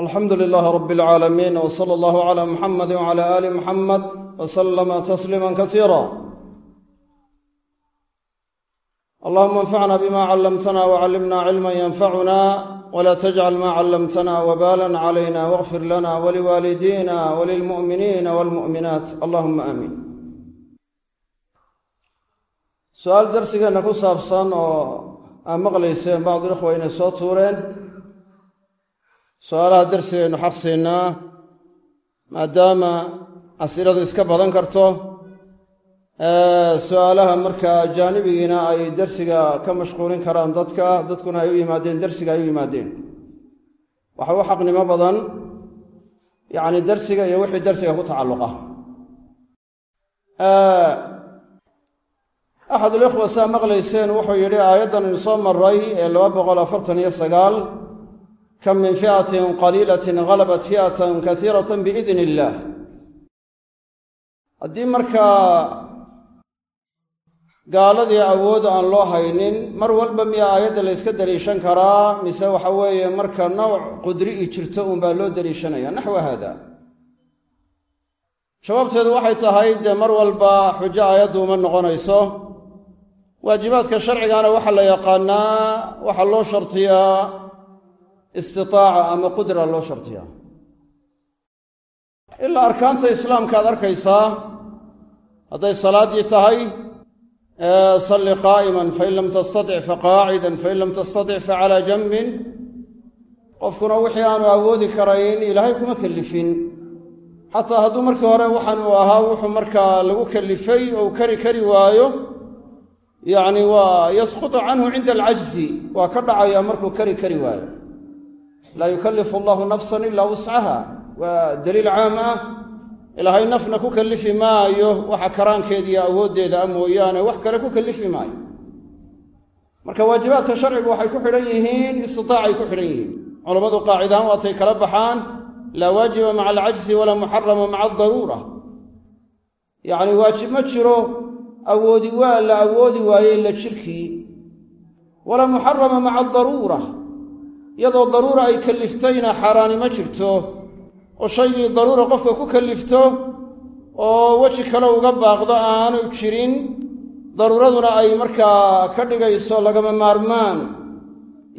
alxamdu lilaahi rabi alcaalamiin w sala allahu cala muxamadi wcala aali muxamed w salama tasliima kasiira allahuma anfacna bima callamtana wcallimna cilma yanfacuna wla tajcal ma callamtana wbalan calayna wاغfir lana waliwaalidina walilmu'miniina walmu'minaat allahuma aamiin su'aal darsigeenna ku saabsan oo aa maqlayseen bacdu ikhwa inay soo tuureen su'aalaha darsigaynu xaqsiinaa maadaama asiladu iska badan karto su'aalaha markaa jaanibigiina ay darsiga ka mashquulin karaan dadka dadkuna ay u yimaadeen darsiga ay u yimaadeen. Waxa u xaqnimo badan yacni darsiga iyo wixii darsiga ku tacalluqa. Axadulikhwa saa maqlayseen wuxuu yidhi aayaddan in soo maray ee laba boqol afartan iyo sagaal kam min fi'atin qaliilatin halabat fi'atan kasiiratan biidn illaah haddii markaa gaaladii awood aan loo haynin mar walba miya aayadda la yska daliishan karaa mise waxa weeye marka nooc qudri i jirto uunbaa loo daliishanaya naxwa haada. Jawaabteedu waxay tahay dee mar walba xujo aayaddu uma noqonayso. Waajibaadka sharcigaana waxaa la yaqaanaa waxaa loo shartiyaa istitaaca ama qudra loo shartiyaa. Ilaa arkaanta islaamka ad arkaysaa hadday salaaddii tahay salli qaa'iman fain lam tastatic faqaacidan fain lam tastatic facalaa janbin qofkuna wixii aanu awoodi karayn ilaahay kuma kellifin xataa hadduu markii hore waxaanu ahaa wuxuu markaa lagu kellifay ou kari kari waayo. Yacni waa yasqutu canhu cinda alcajzi waa ka dhacaya markuu kari kari waayo laa yukallifu allahu nafsan ilaa wuscaha waa daliil caam ah. Ilaahay nafna ku kallifi maayo waxa karaankeediiyo awooddeeda a mooyaane wax kale ku kallifi maayo. Marka waajibaadka sharcigu waxay ku xidhan yihiin istitaacay ku xidhan yihiin. Culammadu qaacidahaan waatay kala baxaan laa waajiba maca alcajzi walaa muxarama maca adaruura yacni waajib ma jiro awoodi waa la awoodi waayey la jirkii. Walaa muxarama maca adaruura iyadoo daruura ay kalliftayna xaaraani ma jirto oo shaygii daruura qofka ku kallifto oo weji kale uga baaqdo aanu jirin daruuraduna ay markaa ka dhigayso lagama maarmaan.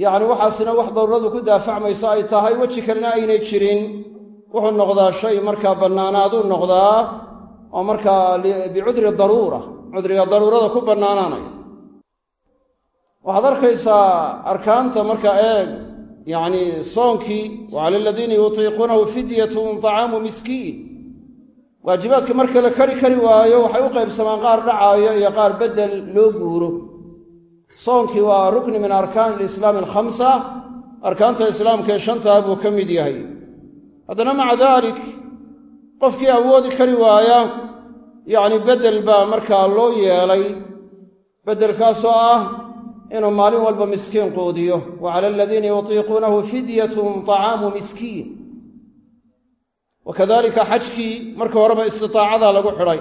Yacni waxaasina wax daruuradu ku daafacmayso ay tahay weji kalena aynay jirin. Wuxuu noqdaa shay markaa bannaanaaduu noqdaa oo markaa bicudri daruura cudriga daruurada ku bannaanaanaya. Waxaad arkaysaa arkaanta markaa eeg yacni soonkii wa cala aladiina yutiiquunahu fidyatun طacaamu miskiin. Waajibaadka marka la kari kari waayo waxay u qaybsamaan qaar dhacaayo iyo qaar beddel loo guuro. Soonkii waa rukni min arkaani alislaami alkhamsa arkaanta islaamkaee shantaa buu ka mid yahay. Haddana maca daalik qofkii awoodi kari waaya yacni beddel baa markaa loo yeelay. Beddelkaasoo ah inuu maalin walba miskiin quudiyo. Wa cala aladiina yutiiquunahu fidyatun طacaamu miskiin. Wa xajkii marka horeba istitaacadaa lagu xidhay.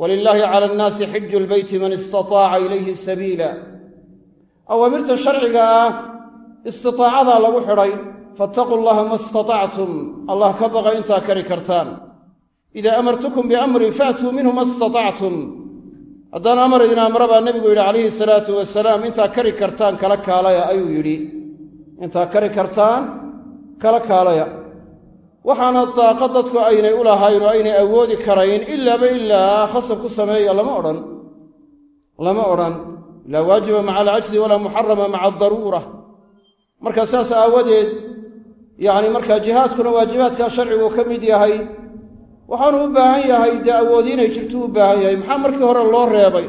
Walilaahi cala annaasi xiju lbeyti man istataaca ilayhi sabiila. Awaamirta sharciga ah istitaacadaa lagu xidhay faataquu llaha ma istatactum. Allah ka baqa intaa kari kartaan. Idaa amartukum biamrin faatuu minhu ma istatactum haddaan amar idin amra baa nebigu yidhi calayhi salaatu wasalaam intaa kari kartaan kala kaalaya ayuu yidhi. Intaa kari kartaan kala kaalaya. Waxaana daaqa dadku aynay u lahayn oo aynay awoodi karayn ilaaba ilaa khasab ku sameeya lama odhan lama odhan. Laa waajiba maca alcajzi walaa muxarama maca adaruura marka saas aawadeed yacni markaa jihaadkuna waajibaadkaa sharcigu ka mid yahay waxaanu u baahan yahay dee awoodi inay jirtu u baahan yahay. Maxaa markii hore loo reebay?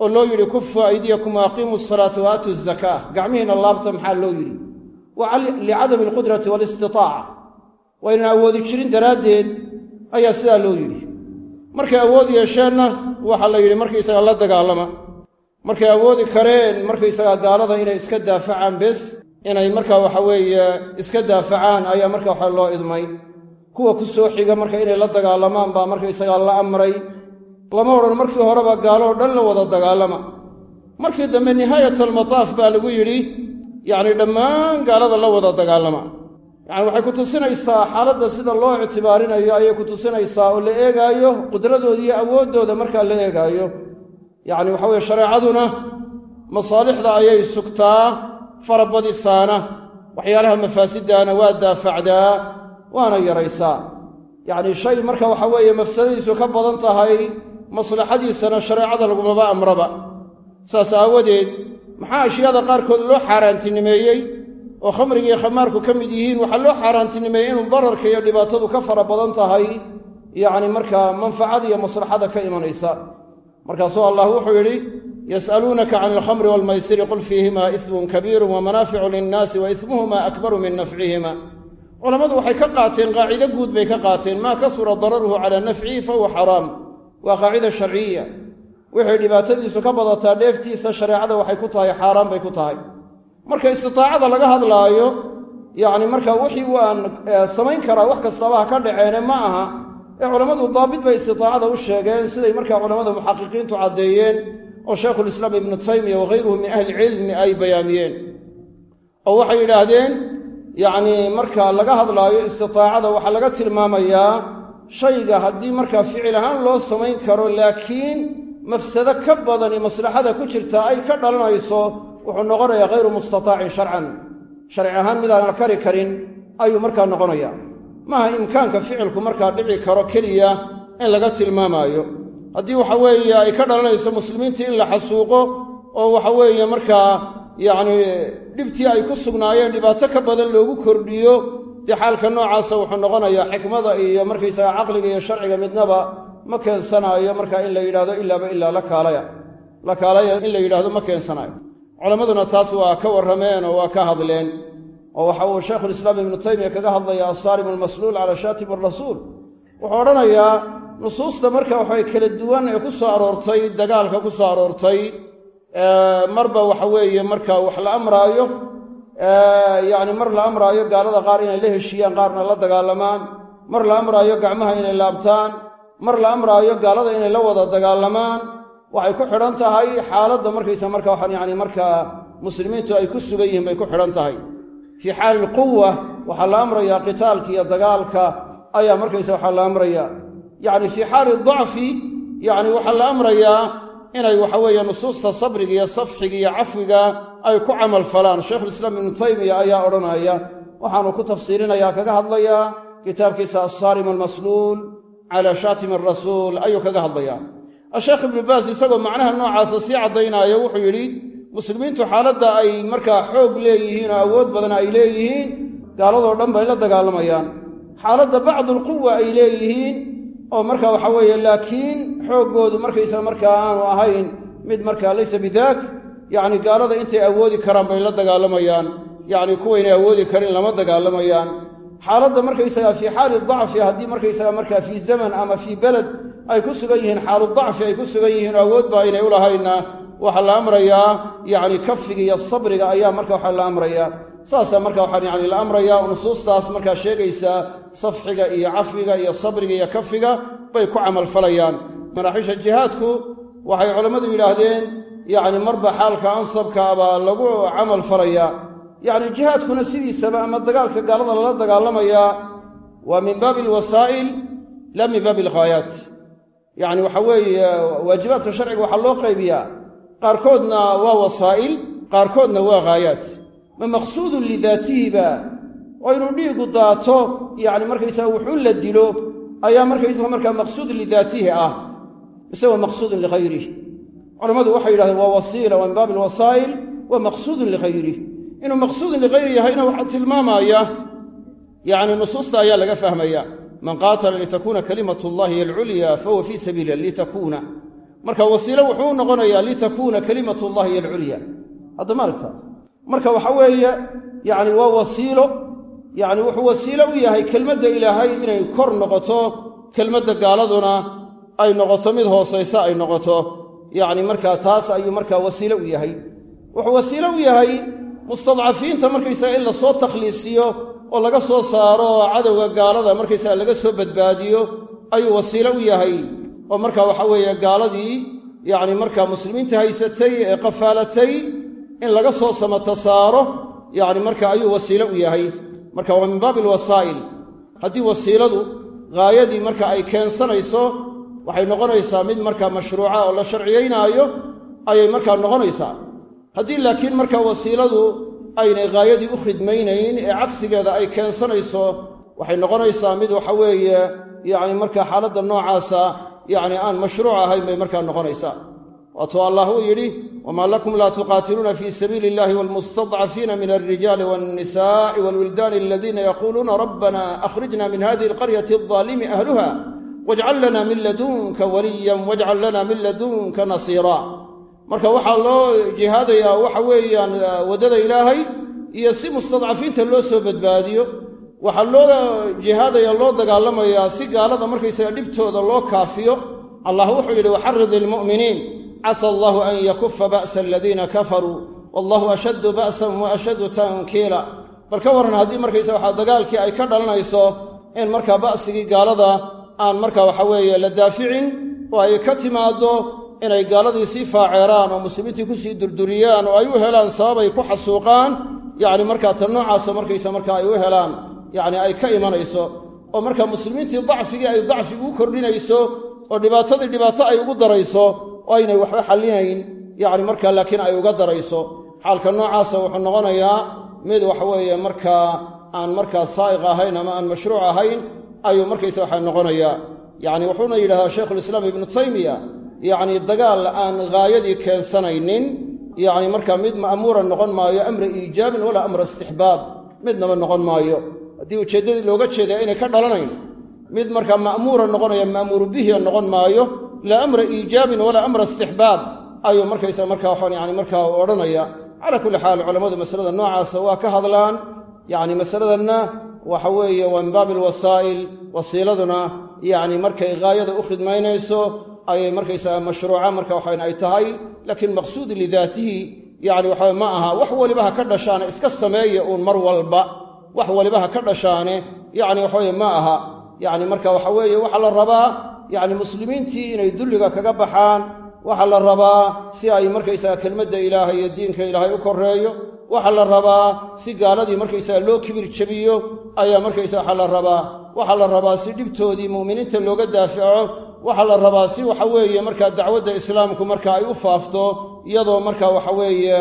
Oo loo yidhi kufu aydiyakum aqiimu salaata wa zakaa gacmihiinna laabta maxaa loo yidhi? Waa licadami alqudrati waalistitaaca waa ynan awoodi jirin daraaddeed ayaa sidaa loo yidhi. Markay awood yeesheenna waxaa la yidhi markaysagaa la dagaalama markay awoodi kareen markaysagaa gaalada inay iska daafacaan bes inay markaa waxa weeye iska daafacaan ayaa marka waxa loo idmay kuwa ku soo xiga marka inay la dagaalamaan baa markaysagaa la amray. Lama odhan markii horeba gaaloo dhan la wada dagaalama. Markii dambe nihaayat almataaf baa lagu yidhi yacni dhammaan gaalada la wada dagaalama. Yacani waxay ku tusinaysaa xaaladda sida loo ictibaarinayo ayay ku tusinaysaa oo la eegaayo qudradooda iyo awooddooda markaa la eegaayo. Yacni waxa weye shareecaduna masaalixda ayay sugtaa farabadisaana waxyaalaha mafaasiddaana waa daafacdaa waana yaraysaa. Yacni shay marka waxa weeye mafsadadiisu ka badan tahay maslaxadiisana shareecada lagumaba amraba. Saas aawadeed maxaa ashyaada qaarkood loo xaaraantinimeeyey oo khamrigiiyo khamaarku ka mid yihiin? Waxaa loo xaaraantinimeeyey inuu dararka iyo dhibaatadu ka fara badan tahay yacni markaa manfacada iyo maslaxada ka imanaysa. Markaasuu allah wuxuu yidhi yas'aluunaka can alkhamri waalmaysiri qul fiihima ismun kabiiru wamanaaficu linnaasi wa ismuhuma akbaru min nafcihima culammadu waxay ka qaateen qaacido guud bay ka qaateen. Maa kasura dararuhu calaa nafcihi fahuwa xaraam. Waa qaacida sharciya. Wixay dhibaatadiisu ka badataa dheeftiisa shareecada waxay ku tahay xaaraan bay ku tahay. Marka istitaacada laga hadlaayo yacni marka wixii waan samayn karaa wax kastaba ha ka dhaceene ma aha. Ee culammadu daabit bay istitaacada u sheegeen siday markaa culammada muxaqiqiintu caddeeyeen oo shaykhulislaam ibnu taymiya waghayruhu min ahli cilmi ay bayaamiyeen oo waxay yidhaahdeen yacnii marka laga hadlaayo istitaacada waxaa laga tilmaamayaa shayga haddii markaa ficil ahaan loo samayn karo laakiin mafsado ka badani maslaxada ku jirta ay ka dhalanayso wuxuu noqonayaa hayru mustataacin sharcan. Sharci ahaan midaan la kari karin ayuu markaa noqonaya maaha imkaanka ficilku markaa dhici karo keliya in laga tilmaamaayo. Haddii waxa weeye ay ka dhalanayso muslimiintii in la xasuuqo oo waxa weeye markaa yacni dhibtii ay ku sugnaayeen dhibaato ka badan loogu kordhiyo dee xaalka noocaasa wuxuu noqonayaa xikmada iyo markaysaga caqliga iyo sharciga midnaba ma keensanaayo markaa in la yidhahdo ilaaba ilaa la kaalaya. La kaalaya in la yidhahdo ma keensanaayo. Culammaduna taas waa ka warrameen oo waa ka hadleen oo waxa uu shaykhulislaam ibnu taymiya kaga hadlaya assaarim almasluul calaa shaatim arasuul wuxuu odhanayaa nusuusta marka waxay kala duwan ee ku soo aroortay dagaalka ku soo aroortay marba waxa weeye marka wax la amraayo yacni mar la amraayo gaalada qaar inay la heshiiyaan qaarna la dagaalamaan. Mar la amraayo gacmaha inay laabtaan. Mar la amraayo gaalada inay la wada dagaalamaan. Waxay ku xidhan tahay xaaladda markaysa marka waxaan yacni markaa muslimiintu ay ku sugan yihiin bay ku xidhan tahay. Fii xaali ilquwa waxaa la amrayaa qitaalka iyo dagaalka ayaa markaysa waxaa la amrayaa. Yacni fii xaali dacfi yacni waxaa la amrayaa inay waxa weeye nusuusta sabriga iyo safxiga iyo cafwiga ay ku camal falaan. Shaykhulislaam ibnu taymiya ayaa odhanaya waxaanu ku tafsiirinayaa kaga hadlayaa kitaabkiisa assaarim almasluul calaa shaatim arasuul ayuu kaga hadlayaa. Asheekh ibnu baas isagoo macnaha noocaasa sii caddaynaayo wuxuu yidhi muslimiintu xaaladda ay markaa xoog leeyihiin oo awood badan ay leeyihiin gaaladoo dhan bay la dagaalamayaan xaaladda bacdulquwa ay leeyihiin oo marka waxa weeye laakiin xooggoodu markaysa markaa aanu ahayn mid markaa laysa bidaak yacni gaalada intay awoodi karaan bay la dagaalamayaan. Yacni kuwaynay awoodi karin lama dagaalamayaan. Xaaladda markaysaga fii xaali dacfi haddii markaysaga markaa fii zaman ama fii beled ay ku sugan yihiin xaalu dacfi ay ku sugan yihiin oo awood ba aynay u lahayna waxaa la amrayaa yacni kafiga iyo sabriga ayaa marka waxaa la amrayaa saasaa marka waxaa yani la amrayaa nusuustaas markaa sheegaysaa safxiga iyo cafwiga iyo sabriga iyo kafiga bay ku camalfalayaan maraaxiisha jihaadku waxay culammadu yidhaahdeen yacni marba xaalka ansabka baa lagu camal falayaa yacni jihaadkuna sidiisaba ama dagaalka gaalada lala dagaalamayaa waa min baabi alwasaa'il la min baabi alghaayaat yacni waxa weeye waajibaadka sharciga waxaa loo qaybiyaa qaarkoodna waa wasaa'il qaarkoodna waa ghaayaat ma maqsuudun lidaatihiba? Oo inuu dhiigu daato yacni markaysaga wuxuun la dilo ayaa markaysaga markaa maqsuud lidaatihi ah mise waa maqsuudun lihayrih culammadu waxay yidhahdeen waa wasiila waa min baabi alwasaa'il wa maqsuudun lihayrih inuu maqsuudun likhayri yahayna waxaa tilmaamaya yacni nusuusta ayaa laga fahmaya. Man qaatala litakuuna kalimat llahi alculya fahuwa fii sabiili litakuuna marka wasiilo wuxuu u noqonayaa litakuuna kalimat llahi hiy alculya hadda maaragta. Marka waxa weeye yacni waa wasiilo yacni wuxuu wasiilo u yahay kelmadda ilaahay inay kor noqoto kelmadda gaaladuna ay noqoto mid hoosaysa ay noqoto. Yacni markaa taas ayuu markaa wasiilo u yahay. Wuxuu wasiilo u yahay mustadcafiinta markaysaga in la soo takhliisiyo oo laga soo saaro cadowga gaalada markaysaga laga soo badbaadiyo ayuu wasiilo u yahay oo marka waxa weeye gaaladii yacni markaa muslimiinta haysatay ee qafaalatay in laga soo samato saaro yacni marka ayuu wasiilo u yahay. Marka waa min baabi alwasaa'il haddii wasiiladu haayadii marka ay keensanayso waxay noqonaysaa mid markaa mashruuca oo la sharciyaynaayo ayay markaa noqonaysaa. Haddii laakiin marka wasiiladu aynay haayadii u khidmaynayn ee cagsigeeda ay keensanayso waxay noqonaysaa mid waxa weeye yacni marka xaaladda noocaasa yacni aan mashruuc ahayn bay markaa noqonaysaa. Waatuu allah uu yidhi wamaa lakum laa tuqaatiluuna fii sabiili illahi walmustadcafiina min alrijaali walnisa'i walwildaani aladiina yaquuluuna rabbana akhrijna min hadihi alqaryati aldaalimi ahluha wajcal lana min ladunka waliyan wajcal lana min ladunka nasiira. Marka waxaa loo jihaadayaa waxa weeyaan waddada ilaahay iyo si mustadcafiinta loo soo badbaadiyo waxaa loo jihaadaya loo dagaalamayaa si gaalada markaysaga dhibtooda loo kaafiyo. Allah wuxuu yidhi waxarid ilmu'miniin casa allahu an yakufa ba'sa aladiina kafaruu wallahu ashaddu ba'san wa ashaddu tankiila. Bal ka warran haddii markaysa waxaa dagaalkii ay ka dhalanayso in markaa ba'sigii gaalada aan marka waxa weeye la daaficin oo ay ka timaaddo inay gaaladii sii faaceeraan oo muslimiintii ku sii durduriyaan oo ay u helaan sabab ay ku xasuuqaan yacni markaa tan noocaasa markaysa marka ay u helaan yacni ay ka imanayso oo marka muslimiintii dacfigii ay dacfi ugu kordhinayso oo dhibaatadii dhibaato ay ugu darayso oo aynay waxba xallinayn yacni markaa laakiin ay uga darayso. Xaalka noocaasa wuxuu noqonayaa mid waxaweeye markaa aan markaa saa'iq ahayn ama aan mashruuc ahayn ayuu markaysa waxaa noqonayaa. Yacni wuxuuna yidhahdaa shaykhulislaam ibnu taymiya yacni dagaal aan haayadii keensanaynin yacni markaa mid ma'muura noqon maayo amra iijaabin walaa amra istixbaab midnaba noqon maayo haddii ujeeddadii looga jeedaa inay ka dhalanayn mid markaa ma'muura noqonaya ma'muuru bihiya noqon maayo laa amra iijaabin walaa amra istixbaab ayuu markaysa markaa waxaan yani markaa odhanaya calaa kulli xaal culammadu masalada noocaasa waa ka hadlaan yacni masaladanna waxa weeye waa min baabi alwasaa'il wasiiladuna yacni markay haayada u khidmaynayso ayay markaysaga mashruuca marka waxayn ay tahay laakiin maqsuud lidaatihi yacni waxawe ma aha wax waliba ha ka dhashaane iska sameeya uun mar walba wax waliba ha ka dhashaane yacni waxaweye ma aha. Yacni marka waxa weeye waxaa la rabaa yacni muslimiintii inay dulliga kaga baxaan waxaa la rabaa si ay markaysaga kelmadda ilaahay iyo diinka ilaahay u koreeyo waxaa la rabaa si gaaladii markaysaga loo kibir jebiyo ayaa markaysaga waxaa la rabaa. Waxaa la rabaa si dhibtoodii mu'miniinta looga daafaco waxaa la rabaa si waxa weeye markaa dacwadda islaamku marka ay u faafto iyadoo marka waxa weeye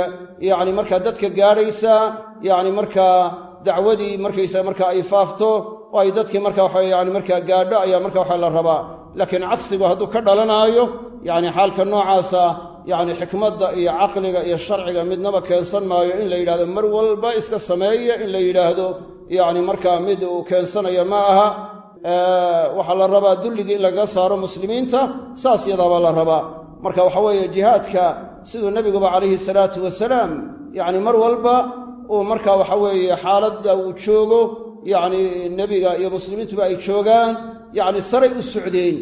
yacni markaa dadka gaadhaysa yacni markaa dacwadii markaysa marka ay faafto oo ay dadkii marka waxa yani markaa gaadho ayaa marka waxa la rabaa. Laakiin cagsigu hadduu ka dhalanaayo yacni xaalka noocaasa yacni xikmadda iyo caqliga iyo sharciga midnaba keensan maayo in la yidhahdo mar walba iska sameeya in la yidhaahdo yacni markaa mid uu keensanaya ma aha waxaa la rabaa dulligii in lagaga saaro muslimiinta saas yadaabaa la rabaa. Marka waxa weeye jihaadka siduu nebiguba calayhi salaatu wasalaam yacni mar walba uu marka waxa weeye xaaladda uu joogo yacni nebiga iyo muslimiintuba ay joogaan yacni saray u socdeen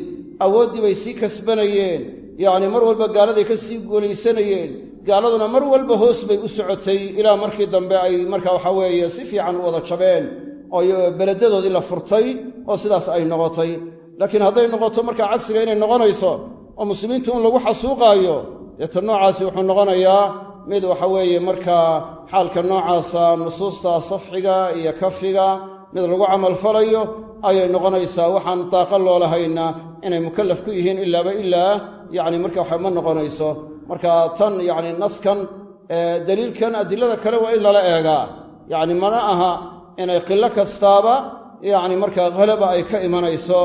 awooddii bay sii kasbanayeen yacni mar walba gaaladay ka sii guulaysanayeen gaaladuna mar walba hoos bay u socotay ilaa markii dambe ay marka waxa weeye si fiican u wada jabeen oo beledadoodii la furtay oo sidaas ay noqotay. Laakiin hadday noqoto markaa cagsiga inay noqonayso oo muslimiintu in lagu xasuuqaayo dee ta noocaasi wuxuu noqonayaa mid waxa weeye markaa xaalka noocaasa nusuusta safxiga iyo kafiga mid lagu camalfalayo ayay noqonaysaa. Waxaan daaqa loolahayna inay mukallaf ku yihiin ilaaba ilaa yacni marka waxa ma noqonayso. Marka tan yacni naskan daliilkan adilada kale waa in lala eegaa yacni mana aha inay qilo kastaaba yacni markaa halaba ay ka imanayso.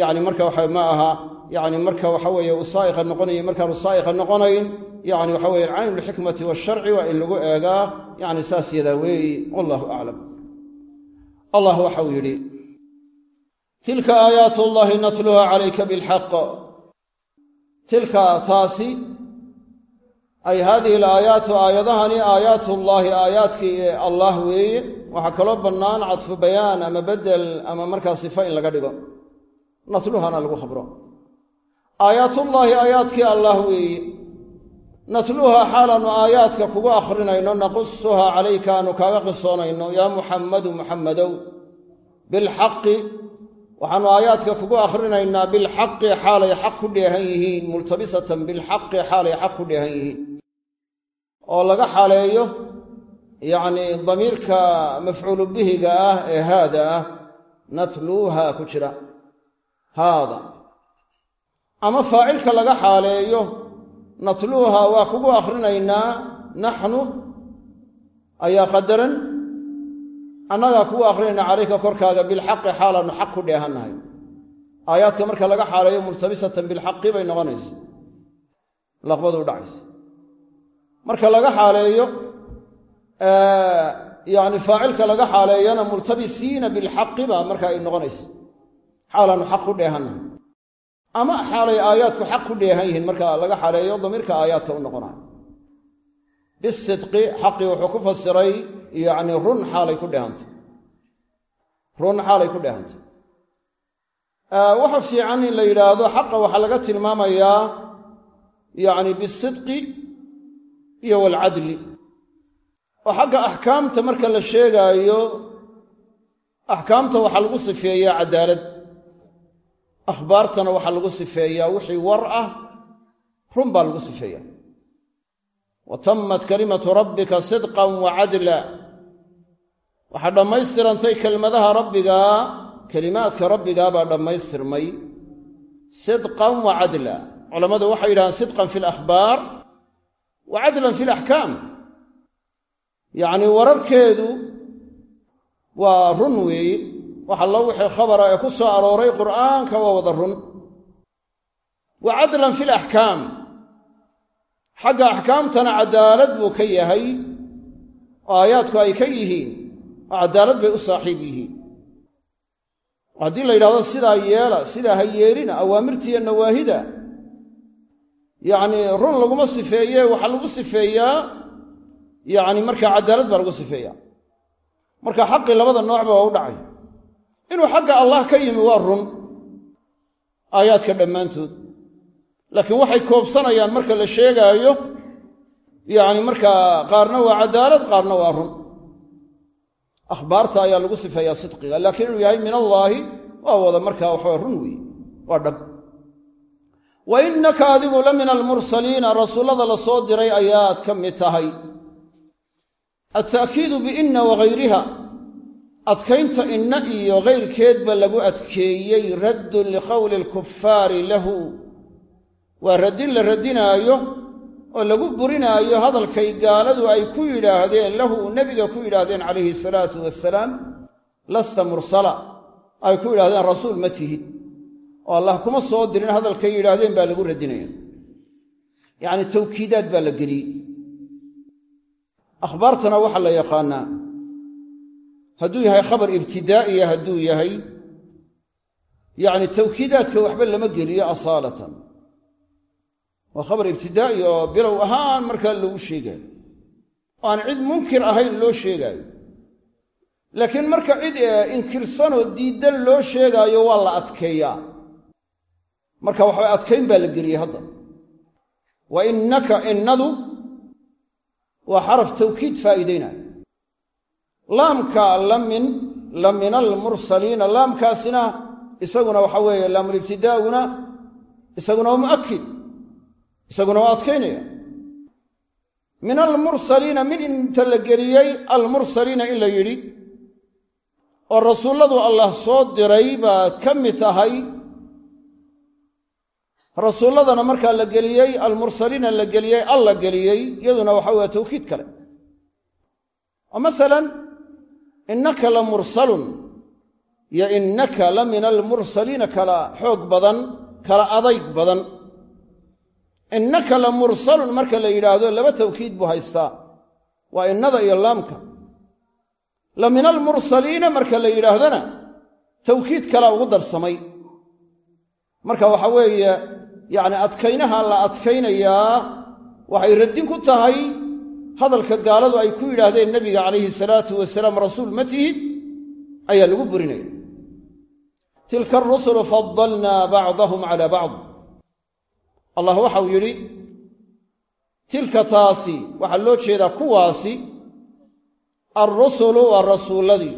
Yacni marka waxa ma aha. Yacni marka waxa weeye uu saa'iqa noqonayo markaanu saa'iqa noqonayn yacni waxa weeye caynulxikmati washarci waa in lagu eegaa. Yacni saas yadaa weeyi wallahu aclam allah waxau yidhi tilka aayaat ullaahi natluha calayka bilxaq tilka taasi ay haadihi alaayaatu aayadahani aayaatullaahi aayaadkii allah weeye waxaa kaloo bannaan cadfu bayaan ama bedel ama markaa sifa in laga dhigo. Natluhana lagu khabro. Aayaatullaahi aayaadkii allah weeye natluuha xaalaannu aayaadka kugu akhrinayno naqusuhaa calayka aanu kaaga qisoonayno yaa muxammadu muxammadow bilxaqi waxaannu aayaadka kugu akhrinaynaa bilxaqi xaalay xaq ku dheehan yihiin multabisatan bilxaqi xaalay xaq ku dheehan yihiin. oo laga xaaleeyo yacnii damiirka mafcuulu bihiga ah ee haada ah natluuha ku jira haada. ama faacilka laga xaaleeyo natluuha waa kugu akhrinaynaa naxnu ayaa qadaran annagaa kugu akhrinaynaa calayka korkaaga bilxaqi xaalaannu xaq ku dheehannahay. Aayaadka marka laga xaaleeyo multabisatan bilxaqi bay noqonaysa. Laqbadu dhacaysa. Marka laga xaaleeyo yani faacilka laga xaaleeyana multabisiina bilxaqi baa marka ay noqonaysa. Xaalaannu xaq ku dheehannahay ama xaalay aayaadku xaq ku dheehan yihiin marka laga xaaleeyo damiirka aayaadka u noqonayo bisidqi xaqii wuxuu ku fasiray yacni run xaalay ku dheehantay. Run xaalay ku dheehantay. Waxa fiican in la yidhaahdo xaqa waxaa laga tilmaamayaa yacni bisidqi iyo waalcadli oo xagga axkaamta marka la sheegaayo axkaamta waxaa lagu sifeeyaa cadaalad akhbaartana waxaa lagu sifeeyaa wixii war ah run baa lagu sifeeyaa. Wa tammat kalimatu rabbika sidqan wa cadla waxaa dhammaystirantay kelmadaha rabbigaa kelimaadka rabbigaa baa dhammaystirmay. Sidqan wa cadla culammadu waxay yidhahaan sidqan fi alakhbaar wa cadlan fi alaxkaam yacnii wararkeedu waa run weeye wax allo wixii khabara ee ku soo arooray qur'aanka waa wada run. Wa cadlan fi alaxkaam xagga axkaamtana cadaalad buu ka yahay aayaadku ay ka yihiin oo cadaalad bay u saaxiib yihiin. Haddii la yidhahdo sidaa yeela sidaa ha yeelina awaamirtiiyo nawaahida yacnii run laguma sifeeye waxaa lagu sifeeyaa yacni markaa cadaalad baa lagu sifeeyaa marka xaqii labada noocba waa u dhacay inuu xagga allah ka yimi waa run. Aayaadka dhammaantood. Laakiin waxay koobsanayaan marka la sheegaayo yacni markaa qaarna waa cadaalad qaarna waa run. Akhbaarta ayaa lagu sifeeyaa sidqiga laakiin inuu yahay min allaahi waa wada markaa waxaa run weeye waa dhab. Wa innaka adigu la min almursaliina rasuullada la soo diray ayaad ka mid tahay. Alta'kiidu biinna wagayriha adkaynta inna iyo kayrkeedba lagu adkeeyey raddun liqowli alkufaari lahu. Waa raddin la radinaayo oo lagu burinaayo hadalkay gaaladu ay ku yidhaahdeen lahu nebiga ku yidhaahdeen calayhi salaatu wasalaam lasta mursala. Ay ku yidhahdeen rasuul ma tihid. Oo allah kuma soo dirin hadalkay yidhaahdeen baa lagu radinaya yacni tawkiidaad baa la geliyey akhbaartana waxaa la yaqaannaa hadduu yahay khabar ibtidaa'iya hadduu yahay yacni tawkiidaadka waxba lama geliyo asaalatan. Waa khabar ibtidaa'i oo bilow ahaan markaa loogu sheegaayo. Oo aan cid munkir ahayn loo sheegaayo. Laakiin marka cid inkirsanoo diiddan loo sheegaayo waa la adkeeyaa. Marka waxba adkayn baa la geliyey hadda. Wa innaka innadu waa xaraf tawkiid faa'iidaynaya laamka lamin la min almursaliina laamkaasina isaguna waxa weeye laamulibtidaa'una isaguna waa mu'akid isaguna waa adkaynaya min almursaliina min inta la geliyey almursaliina in la yidhi oo rasuulladu allah soo diray baad ka mid tahay rasuulladana markaa la geliyey almursaliina la geliyey alla geliyey iyaduna waxa weye tawkiid kale. Oo masalan innaka la mursalun iyo innaka la min almursaliina kala xoog badan kala adayg badan. Innaka la mursalun marka la yidhaahdo laba tawkiid buu haystaa. Waa innada iyo laamka. La min almursaliina marka la yidhaahdana tawkiid kalaa ugu darsamay. Marka waxa weeye yacni adkaynaha la adkaynayaa waxay raddin ku tahay hadalka gaaladu ay ku yidhaahdeen nebiga calayhi salaatu wasalaam rasuul ma tihid? ayaa lagu burinaya. Tilka arusulu fadalnaa bacdahum calaa bacd. Allah waxau yidhi tilka taasi waxaa loo jeedaa kuwaasi alrusulu waa rasuulladii.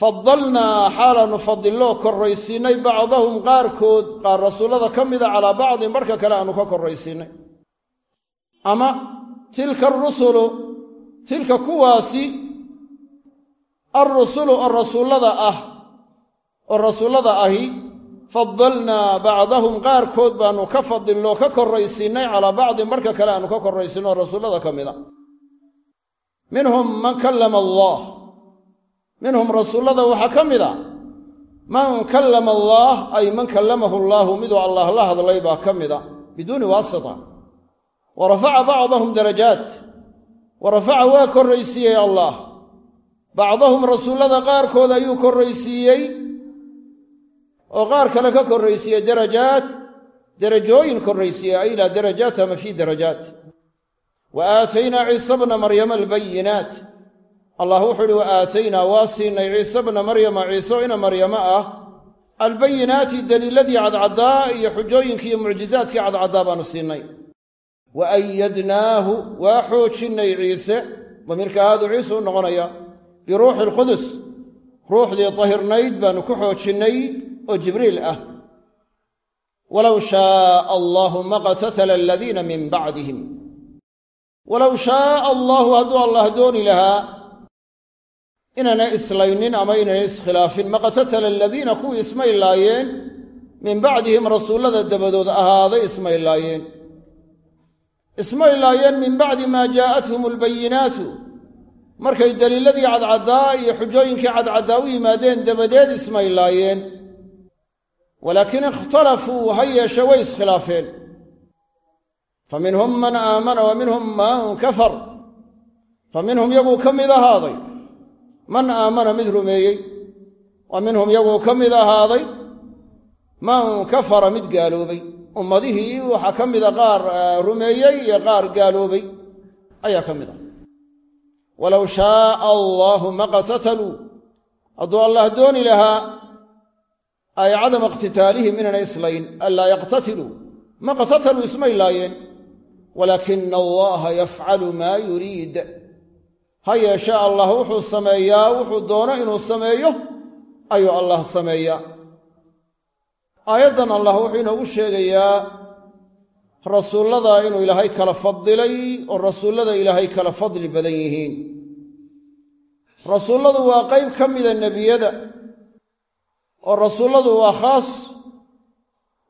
Fadalnaa xaalaannu fadiloo korraysiinnay bacdahum qaarkood qaar rasuullada ka mida calaa bacdin barhka kale aanu ka korraysiinnay ama tilka arusulu tilka kuwaasi alrusulu oo rasuullada ah oo rasuullada ahi fadalnaa bacdahum qaarkood baannu ka fadilnoo ka korraysiinnay calaa bacdin marka kale aanu ka korraysiinno oo rasuullada ka mida. Minhum man kallama allaah minhum rasuullada waxaa ka mida. Man kallama allaah ay man kallamahu allaahu miduu allah la hadlay baa ka mida biduuni waasita wa rafaca bacdahum darajaat. Wa rafaca waa korraysiiyey allah. Bacdahum rasuullada qaarkood ayuu korraysiiyey. Oo qaar kale ka korraysiiyey darajaat. Derajooyin korraysiiyey ay ilaa darajaat ama fii darajaat. Wa aataynaa ciisa bna maryama albayinaat allah wuxuu ihi wa aataynaa waa siinay ciise bna maryama ciiso ina maryamo ah. Albayinaati daliiladii cadcaddaa iyo xujooyinkii mucjizaadkii cadcaddaa baanu siinay wa ayadnaahu waa xoojinnay ciise damiirka ahaadu ciise u noqonaya biruuxi alqudus ruuxdii tahirnayd baanu ku xoojinnay oo jibriil ah walow shaaa allaahu maqtatala aladiina min bacdihim walow shaaa allaahu hadduu allah dooni lahaa inaanay islaynin ama inaynay iskhilaafin maqtatala aladiina kuwii ismay laayeen min bacdihim rasuullada dabadood ahaaday ismay laayeen ismay laayeen min bacdi maa jaa'athum albayinaatu. Markay daliiladii cadcaddaa iyo xujooyinkii cadcaddaa u yimaadeen dabadeed ismay laayeen walaakin ikhtalafuu ha yeeshe way iskhilaafeen. Fa minhum man aamana wa minhum man kafar. Fa minhum yaguu ka mid ahaaday. Man aamana mid rumeeyey. Wa minhum yaguu ka mid ahaaday. Man kafara mid gaaloobay ummadihii waxaa ka mida qaar rumeeyey iyo qaar gaaloobay. Ayaa ka mid ah walow shaaa allaahu maqtataluu hadduu allah dooni lahaa ay cadama iqhtitaalihim inaanay islayn anlaa yaqtatiluu maqtataluu ismay laayeen. Walaakina allaha yafcalu maa yuriid. Ha yeeshee allah wuxuu sameeyaa wuxuu doono inuu sameeyo ayuu allah sameeyaa aayaddan allah wuxuu inoogu sheegayaa rasuullada inuu ilaahay kala fadilay oo rasuullada ilaahay kala fadli badan yihiin. Rasuulladu waa qayb ka mida nebiyada oo rasuulladu waa khaas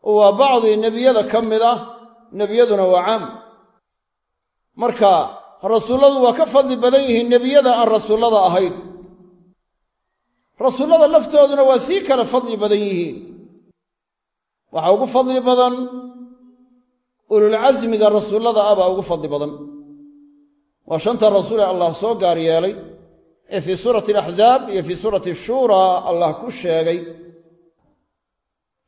oo waa bacdi nebiyada ka mid ah nebiyaduna waa caam. Marka rasuulladu waa ka fadli badan yihiin nebiyada aan rasuullada ahayn. Rasuullada laftooduna waa sii kala fadli badan yihiin waxaa ugu fadli badan ululcasmiga rasuullada ah baa ugu fadli badan. Waa shanta rasuul ee allah soo gaar yeelay ee fii suurati alaxzaab iyo fii suurati shuuraa allah ku sheegay.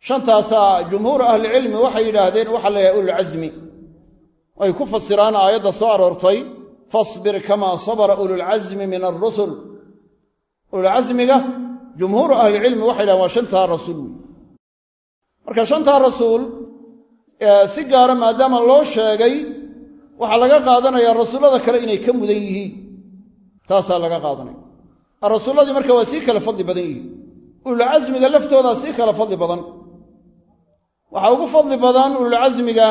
Shantaasaa jumhuur ahlicilmi waxay yidhaahdeen waxaa la yidhaha ululcasmi ay ku fasiraan aayadda soo aroortay fasbir kamaa sabara ululcasmi min alrusul ululcasmiga jumhuuru ahlicilmi waxay yidhahdeen waa shantaa rasuul wey marka shantaa rasuul si gaara maadaama loo sheegay waxaa laga qaadanayaa rasuullada kale inay ka mudan yihiin. Taasaa laga qaadanaya. Rasuulladii marka waa sii kala fadli badan yihiin. Ululcasmiga laftoodaa sii kala fadli badan. Waxaa ugu fadli badan ululcasmiga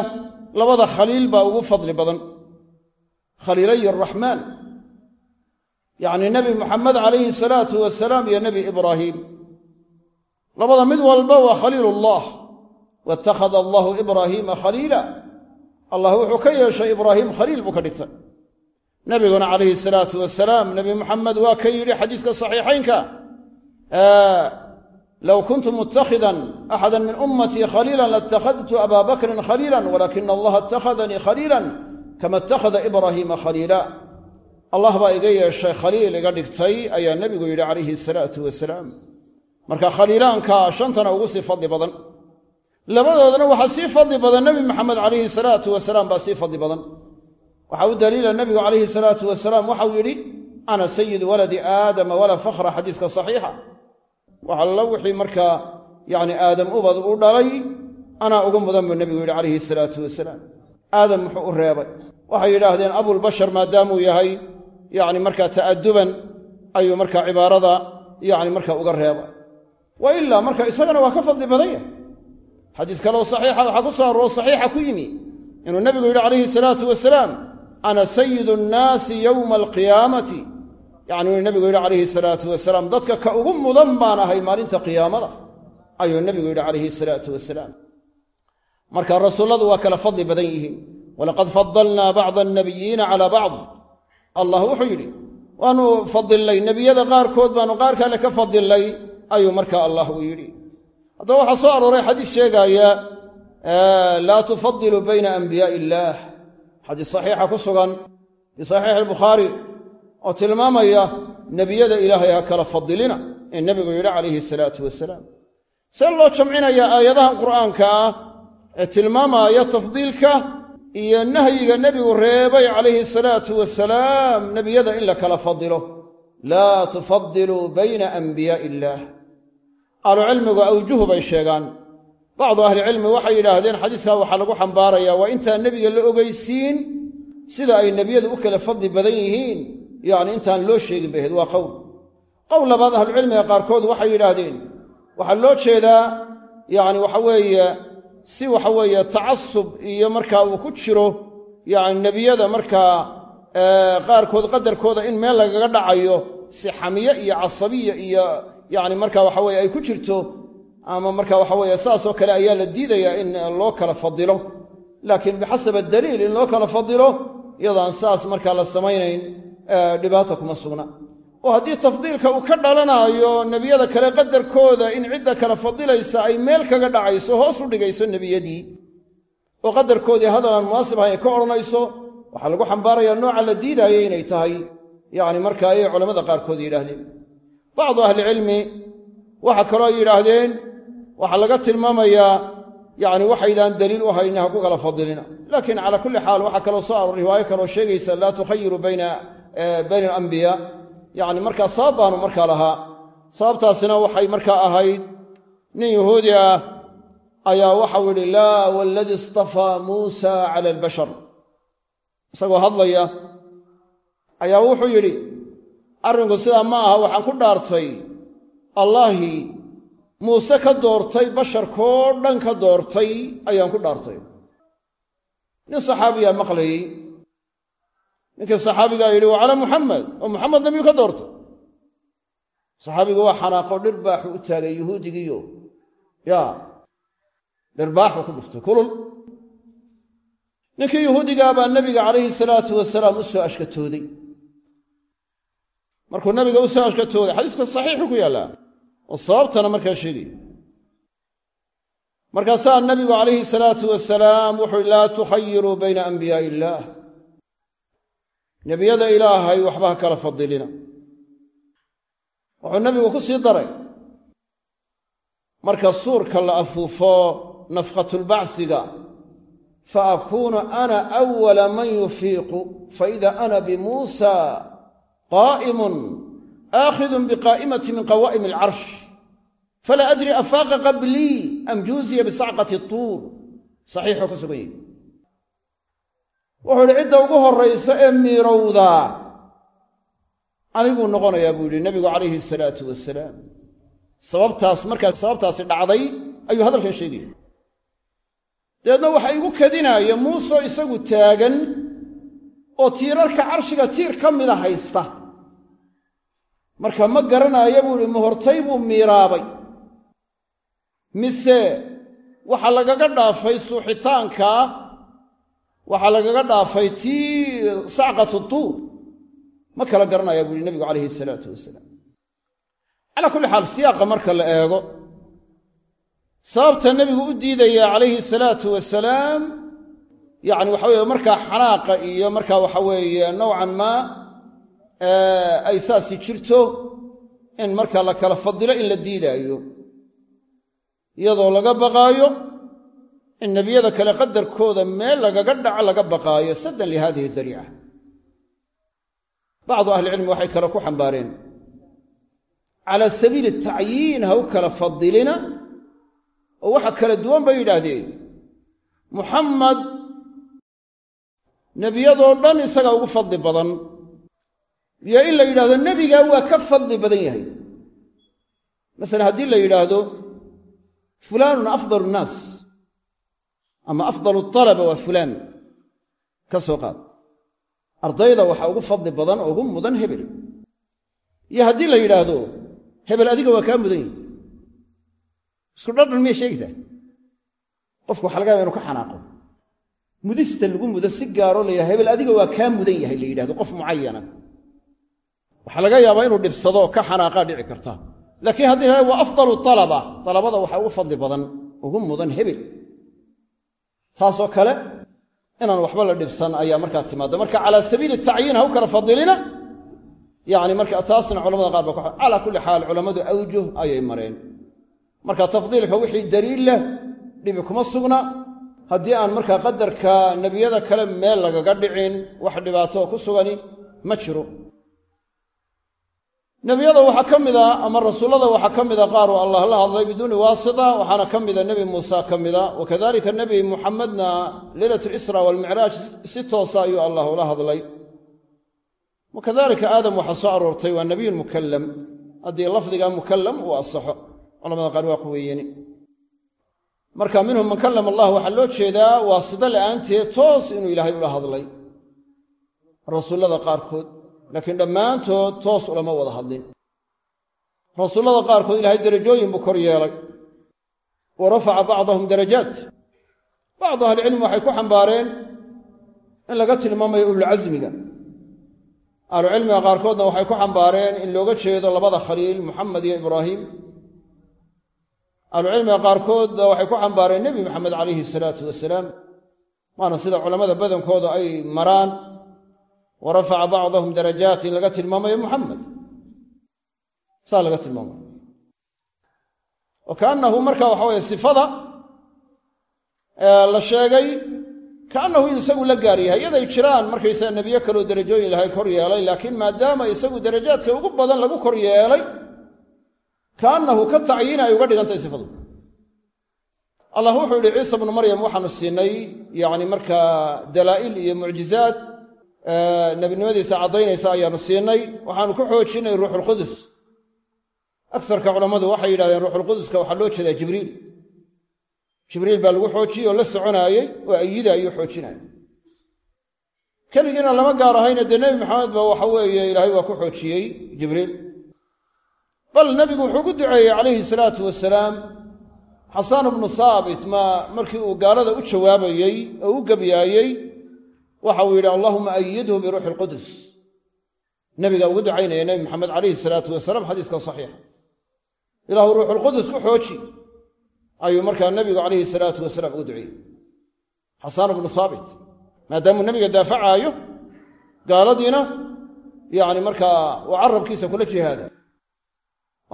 labada khaliil baa ugu fadli badan. Khaliilay araxmaan yacni nebi muxamed calayhi salaatu wasalaam iyo nebi ibraahiim labada mid walba waa khaliilullah waittakhada allahu ibraahiima khaliila allah wuxuu ka yeeshay ibraahiim khaliil buu ka dhigtay nebiguna calayhi salaatu wasalaam nebi muxamed waa ka yidhi xadiiska saxiixaynka low kuntu mutakhidan axada min ummatii khaliilan latakhadtu abaa bakrin khaliila walakina allaha ittakhadanii khaliilan kama ittakhada ibraahiima khaliila allah baa iga yeeshay khaliil iga dhigtay ayaa nebigu yidhi calayhi salaatu wasalaam marka khaliilaanka shantana ugu sii fadli badan labadoodana waxaa sii fadli badan nebi maxamed calayhi salaatu wasalaam baa sii fadli badan. Waxaa u daliila nebigu calayhi salaatu wasalaam waxau yidhi ana sayidu waladi aadama walaa fakhra xadiiska saxiixa. Waxallo wixii markaa yacni aadam ubad u dhalay anaa ugu mudan buu nebigu yidhi calayhi salaatu wasalaam. Aadam muxuu u reebay. Waxay yidhaahdeen abulbashar maadaamuu yahay yacni markaa ta'aduban ayuu markaa cibaarada yacni markaa uga reebay. Wa ilaa marka isagana waa ka fadli badan yahay xadiis kaleo saxiixa waxaa ku soo aroo saxiixa ku yimi inuu nebigu yidhi calayhi salaatu wasalaam ana sayidu nnaasi yowma alqiyaamati. Yacni uu nebigu yidhi calayhi salaatu wasalaam dadka ka ugu mudan baan ahay maalinta qiyaamada. Ayuu nebigu yidhi calayhi salaatu wasalaam. Marka rasuulladu waa kala fadli badan yihiin. Walaqad fadalnaa bacda annabiyiina calaa bacd. Allah wuxuu yidhi waanu fadilnay nebiyada qaarkood baanu qaar kale ka fadilnay haddaba waxaa soo arooray xadiis sheegaaya laa tufadiluu bayna anbiyaa'i illaah. Xadiis saxiixa ku sugan fii saxiixi albukhaari oo tilmaamaya nebiyada ilaahay ha kala fadilina ee nebigu yidhi calayhi salaatu wasalaam. See loo jamcinayaa aayadahan qur'aanka ah ee tilmaamaaya tafdiilka iyo nahyiga nebigu reebay calayhi salaatu wasalaam nebiyada in la kala fadilo laa tufadiluu bayna anbiyaa'i illaah ahlucilmigu awjuhu bay sheegaan. Bacdu ahlicilmi waxay yidhaahdeen xadiiskaa waxaa lagu xambaarayaa waa intaan nebiga la ogeysiin sida ay nebiyadu u kala fadli badan yihiin. Yacni intaan loo sheegin bay waa qowl qowl labaad ahlucilmiga qaarkood waxay yidhaahdeen waxaa loo jeedaa yacni waxa weeye si waxa weeye tacasub iyo markaa uu ku jiro yacni nebiyada markaa qaarkood qadarkooda in meel lagaga dhacayo si xamiye iyo casabiya iyo yacni marka waxa weye ay ku jirto ama marka waxa weeye saasoo kale ayaa la diidayaa in loo kala fadilo. Laakiin bixasab adaliil in loo kala fadilo iyadaan saas markaa la samaynayn dhibaata kuma sugna. Oo haddii tafdiilka uu ka dhalanaayo nebiyada kale qadarkooda in cidda kala fadilaysa ay meel kaga dhacayso hoos u dhigayso nebiyadii. Oo qadarkoodii hadalaan munaasib ahayn ay ka odhanayso waxaa lagu xambaarayaa nooca la diidaaya inay tahay. Yacni marka ayay culammada qaarkood yidhaahdeen bacdu ahlicilmi waxa kaloo ay yidhaahdeen waxaa laga tilmaamayaa yacni waxaydaan daliil u hayni ha ku kala fadilina. Laakiin calaa kulli xaal waxaa kaloo soo aroor riwaayo kaloo sheegaysa laa tukhayiru bayna bayna alambiyaa yacni markaa sabab baanu markaa lahaa. Sababtaasina waxay markaa ahayd nin yahuudi ah ayaa waxau yidhi laa waladii istafaa muusa cala albashar. Isagoo hadlaya ayaa wuxuu yidhi arrinku sidaa ma aha waxaan ku dhaartay allaahii muuse ka doortay basharkoo dhan ka doortay ayaan ku dhaartay. Nin saxaabiyaa maqlayey ninkii saxaabigaa yidhi waa calaa muxamed oo muxamed nebiyu ka doortay. Saxaabigu waa xanaaqo dhirbaaxu u taagay yuhuudigiiyo. Yaa dhirbaaxu ku dhuftay kulul. Ninkii yuhuudigaa baa nebiga calayhi salaatu wasalaam u soo ashkatooday markuu nabiga u soo ashkatooday xadiiska saxiixu ku yaallaa oo sababtana markaa sheegaya markaasaa nabigu calayhi salaatu wasalaam wuxuu laa tukhayiruu bayna anbiyaa'i illaah. Nebiyada ilaahay waxba ha kala fadilina. Wuxuu nabigu ku sii daray marka suurka la afuufo nafqatulbacsiga fa akuunu ana awala man yufiiqu faida ana bimuusa qaa'imun aakhidun biqaa'imati min qawaa'imi alcarsh falaa adri afaaqa qablii am juuziya bisacqati tuur saxiixuu ka sugan yahi wuxuu yidhi cidda ugu horraysa ee miirowdaa aniguu noqonayaa buu yidhi nebigu calayhi salaatu wasalaam sababtaas markaa sababtaasi dhacday ayuu hadalkan sheegaya dabeedna waxa igu kadinaaya muusoo isagu taagan oo tiirarka carshiga tiir ka mida haysta. Marka ma garanaayo buu ihi mahortay buu miiraabay. Mise waxaa lagaga dhaafay suuxitaanka waxaa lagaga dhaafay tii sacqatu tuur ma kala garanaya buu yihi nebigu calayhi salaatu wasalaam. Calaa kulli xaal siyaaqa marka la eego. Sababta nebigu u diidaya calayhi salaatu wasalaam yacni waxa weeye markaa xanaaqa iyo markaa waxa weeye nowcan maa ay saasi jirto in markaa la kala fadilo in la diidaayo. Iyadoo laga baqaayo in nebiyada kale qadarkooda meel lagaga dhaco laga baqaayo saddan lihadihi dariica. Bacdu ahlicilmi waxay kale ku xambaareen. Cala sabiili tacyiin ha u kala fadilina oo waxa kala duwan bay yidhaahdeen. Muxamed nebiyadoo dhan isagaa ugu fadli badan. Iyo in la yidhahdo nebigaa waa ka fadli badan yahay. Masalan haddii la yidhaahdo fulaanun afdalu nnaas ama afdalu alaba waa fulaan. Ka soo qaad. Ardayda waxaa ugu fadli badan oo ugu mudan hebel. Iyo haddii la yidhaahdo hebel adiga waa kaa mudan yihi isku dhardhan miyay sheegaysaa? Qofku waxa laga yaba inu ka xanaaqo mudista lagu mudo si gaaroo la yidhahdo hebel adiga waa kaa mudan yahay la yidhahdo qof mucayana waxaa laga yaabaa inuu dhibsado ka xanaaqaa dhici karta. Laakiin haddii la waa afdalu alaba dalabada waxaa ugu fadli badan ugu mudan hebel. Taasoo kale inaan waxba la dhibsan ayaa markaa timaada marka calaa sabiili tacyiin ha u kala fadilina yani marka taasna culamada qaar ba calaa kulli xaal culammadu awjuh ayay mareen. Marka tafdiilka wixii daliil leh dhibi kuma sugna haddii aan markaa qadarka nebiyada kale meel lagaga dhicin wax dhibaato ku sugani ma jiro. Nebiyada waxaa ka mida ama rasuullada waxaa ka mida qaar uu allah la hadlay biduuni waasita waxaana ka mida nebi muuse ka mida wakadalika nebi muxamedna leylat lisra walmicraaj si toosa ayuu allah ula hadlay. Wakadalika aadam waxaa soo aroortay waa nebiyun mukallam haddii lafdiga mukallam uu asaxo culamada qaar waa quweeyeni marka minhum man kallama allah waxaa loo jeedaa waasito la'aanteed toos inuu ilaahay ula hadlay. Rasuullada qaarkood laakiin dhammaantood toos ulama wada hadlin. Rasuullada qaarkood ilaahay derajooyin buu kor yeelay. Wa rafaca bacdahum darajaat. Bacdu ahlicilmi waxay ku xambaareen in laga tilmaamayo ululcasmiga ahlucilmiga qaarkoodna waxay ku xambaareen in looga jeedo labada khaliil muxamed iyo ibraahim ahlucilmiga qaarkoodna waxay ku xambaareen nebi maxamed calayhi salaatu wasalaam waana sida culammada badankooda ay maraan wa rafaca bacdahum darajaat in laga tilmaamayo muxamed saa laga tilmaamayo wa kaannahu marka waxa weye sifada la sheegay kaannahu in isagu la gaar yahay. Yaday jiraan markaysaa nebiyo kaloo derajooyin lahay kor yeelay laakiin maadaama isagu darajaadka ugu badan lagu kor yeelay kaannahu ka tacyiina ay uga dhigantahay sifadu. Allah wuxuu yidhi ciisa bnu maryam waxaanu siinay yani markaa dalaa'il iyo mucjizaad nebinimadiisa caddaynaysa ayaanu siinay. Waxaanu ku xoojinay ruuxulqudus agsarka culammadu waxay yidhahdeen ruuxulquduska waxaa loo jeedaa jibriil. Jibriil baa lagu xoojiyey oo la soconaayey oo ayida ayuu xoojinaya keligiina lama gaar ahayne dee nebi maxamed ba waxa weeye ilaahay waa ku xoojiyey jibriil bal nebigu wuxuu ku duceeyey calayhi salaatu wasalaam xasaan bnu haabit ma markii uu gaalada u jawaabayey oo u gebyaayey waxa uu yidhi allahuma ayidhu biruuxi alqudus. Nebiga ugu ducaynaya nebi maxamed calayhi salaatu wasalaam xadiiska saxiixa. Ilaahu ruuxulqudus ku xooji ayuu markaa nebigu calayhi salaatu wasalaam ugu duceeyey. Xasaan bnu haabit maadaamuu nebiga daafacaayo gaaladiina yani markaa uu carabkiisa kula jihaada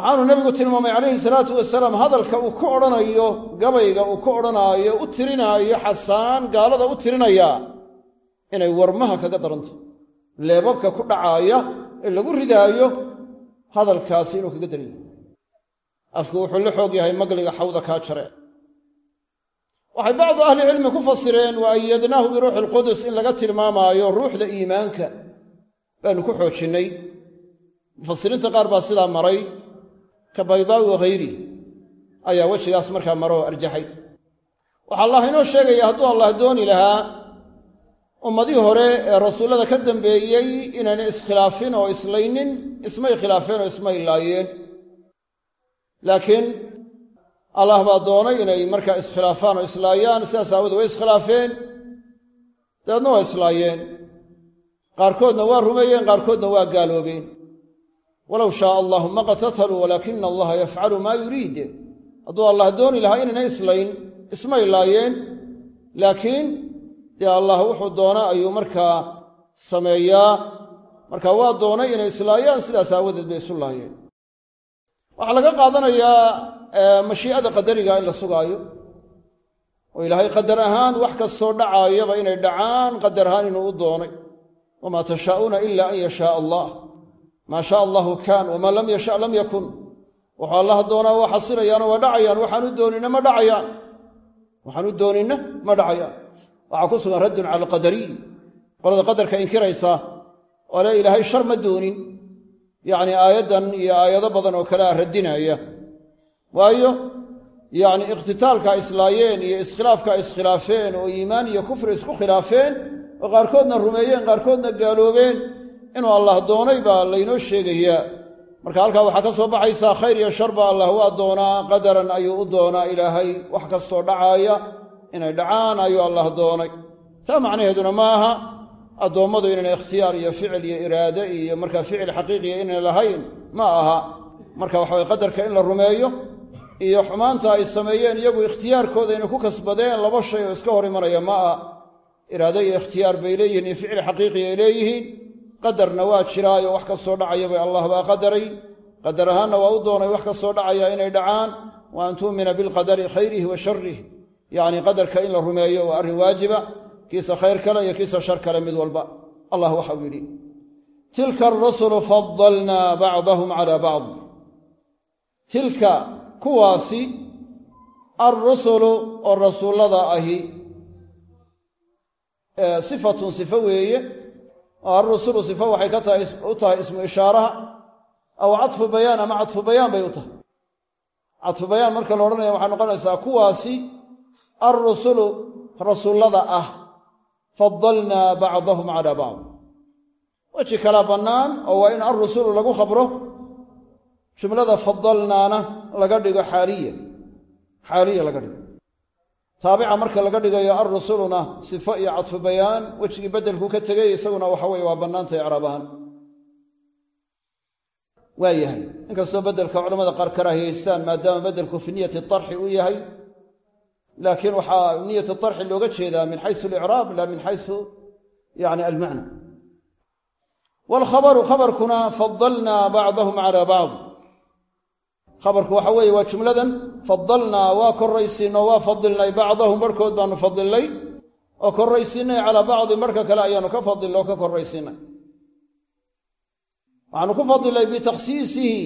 waxaanu nebigu tilmaamay calayhi salaatu wasalaam hadalka uu ku odhanayo gabayga uu ku odhanaayo u tirinaayo xasaan gaalada u tirinayaa inay warmaha kaga daranta leebabka ku dhacaaya ee lagu ridaayo hadalkaasi inuu kaga daran yahay afku wuxuu la xoog yahay magliga xawda kaa jare. Waxay bacdu ahlicilmi ku fasireen wa ayadnaahu biruuxi alqudus in laga tilmaamaayo ruuxda iimaanka. Baanu ku xoojinnay mufasiriinta qaar baa sidaa maray ka baydaawi wakhayri ayaa wejigaas markaa maroo arjaxay. Waxaa allah inoo sheegaya hadduu allah dooni lahaa ummadihii hore ee rasuullada ka dambeeyey inaynay iskhilaafin oo islaynin ismay khilaafeen oo ismay laayeen. Laakiin allah baa doonay inay markaa iskhilaafaan oo islaayaan sidaas aawoodee way iskhilaafeen dabeedna waa islaayeen. Qaarkoodna waa rumeeyeen qaarkoodna waa gaaloobeen walow shaaa allahu ma qatataluu walaakina allaha yafcalu maa yuriid hadduu allah dooni lahaa inaynay islayn ismay laayeen laakiin dee allah wuxuu doona ayuu markaa sameeyaa. Marka waa doonay inay islaayaan sidaas aawadeed bay isu laayeen. Waxaa laga qaadanayaa mashii'ada qadariga in la sugaayo. Oo ilaahay qadar ahaan wax kastoo dhacaayaba inay dhacaan qadar ahaan inuu u doonay. Wamaa tashaa'uuna ila an yashaaa allah maa shaa allahu kaan wamaa lam yasha lam yakun. Wuxuu allah doonaa waa xasilayaanoo waa dhacayaan waxaan u dooninna ma dhacayaan. Waxaan u dooninna ma dhacayaan. Waxaa ku sugan raddun cala alqadariy qolada qadarka inkiraysa oo ilaahay shar ma doonin. Yacni aayaddan iyo aayado badan oo kale a radinaya waayo yacni iqhtitaalka islaayeen iyo iskhilaafka iskhilaafeen oo iimaan iyo kufri isku khilaafeen oo qaarkoodna rumeeyeen qaarkoodna gaaloobeen inuu allah doonay baa laynoo sheegayaa. Marka halkaa waxaa ka soo baxaysaa khayr iyo sharba allah waa doonaa qadaran ayuu u doonaa ilaahay wax kastoo dhacaaya inay dhacaan ayuu allah doonay. Taa macnaheeduna ma aha addoommadu inayna ikhtiyaar iyo ficil iyo iraade iyo markaa ficil xaqiiqiya inay lahayn ma aha. Marka waxaway qadarka in la rumeeyo iyo xumaanta ay sameeyeen iyagu ikhtiyaarkooda inay ku kasbadeen laba shay oo iska hor imanaya ma aha. Iraade iyo ikhtiyaar bay leeyihiin iyo ficil xaqiiqi ay leeyihiin qadarna waa jiraayo wax kastoo dhacaya bay allah baa qadaray. Qadar ahaanna waa u doonay wax kastoo dhacaya inay dhacaan. Wa an tu'mina bilqadari khayrihi wa sharih yacni qadarka in la rumeeyo waa arrin waajiba. Kiisa khayr kale iyo kiisa shar kale mid walba. Allah waxau yidhi tilka arusulu fadalnaa bacdahum calaa bacd tilka kuwaasi alrusulu oo rasuullada ahi sifatun sifo weeye oo alrusulu sifo waxay ka tahay u tahay ismu ishaaraha aw cadfu bayaan ama cadfu bayaan bay u tahay cadfu bayaan marka la odhanaya waxay noqonaysaa kuwaasi alrusulu rasuullada ah fadalnaa bacdahum calaa bacd weji kala bannaan oo waa in alrusulu lagu khabro jumlada fadalnaana laga dhigo xaaliya xaaliya laga dhigo taabica marka laga dhigayo alrusuluna sifo iyo cadfu bayaan wejigii beddelku ka tegay isaguna waxa weye waa bannaantay icraab ahaan. Waa yahay. Inkastoo beddelka culamada qaar karaahiyaystaan maadaama beddelku fi niyati tarxi u yahay laakiin waxaa niyatu tarxi looga jeedaa min xaysu alicraab la min xaysu yani almacna waalkhabaru khabarkuna fadalnaa bacdahum calaa bacd khabarku waxa weeye waa jumladan fadalnaa waa korraysiinoo waa fadilnay bacdahum. Barhkood baanu fadilnay oo korraysiinay calaa bacdi marka kale ayaanu ka fadilnay oo ka korraysiinay waxaanu ku fadilnay bitakhsiisihi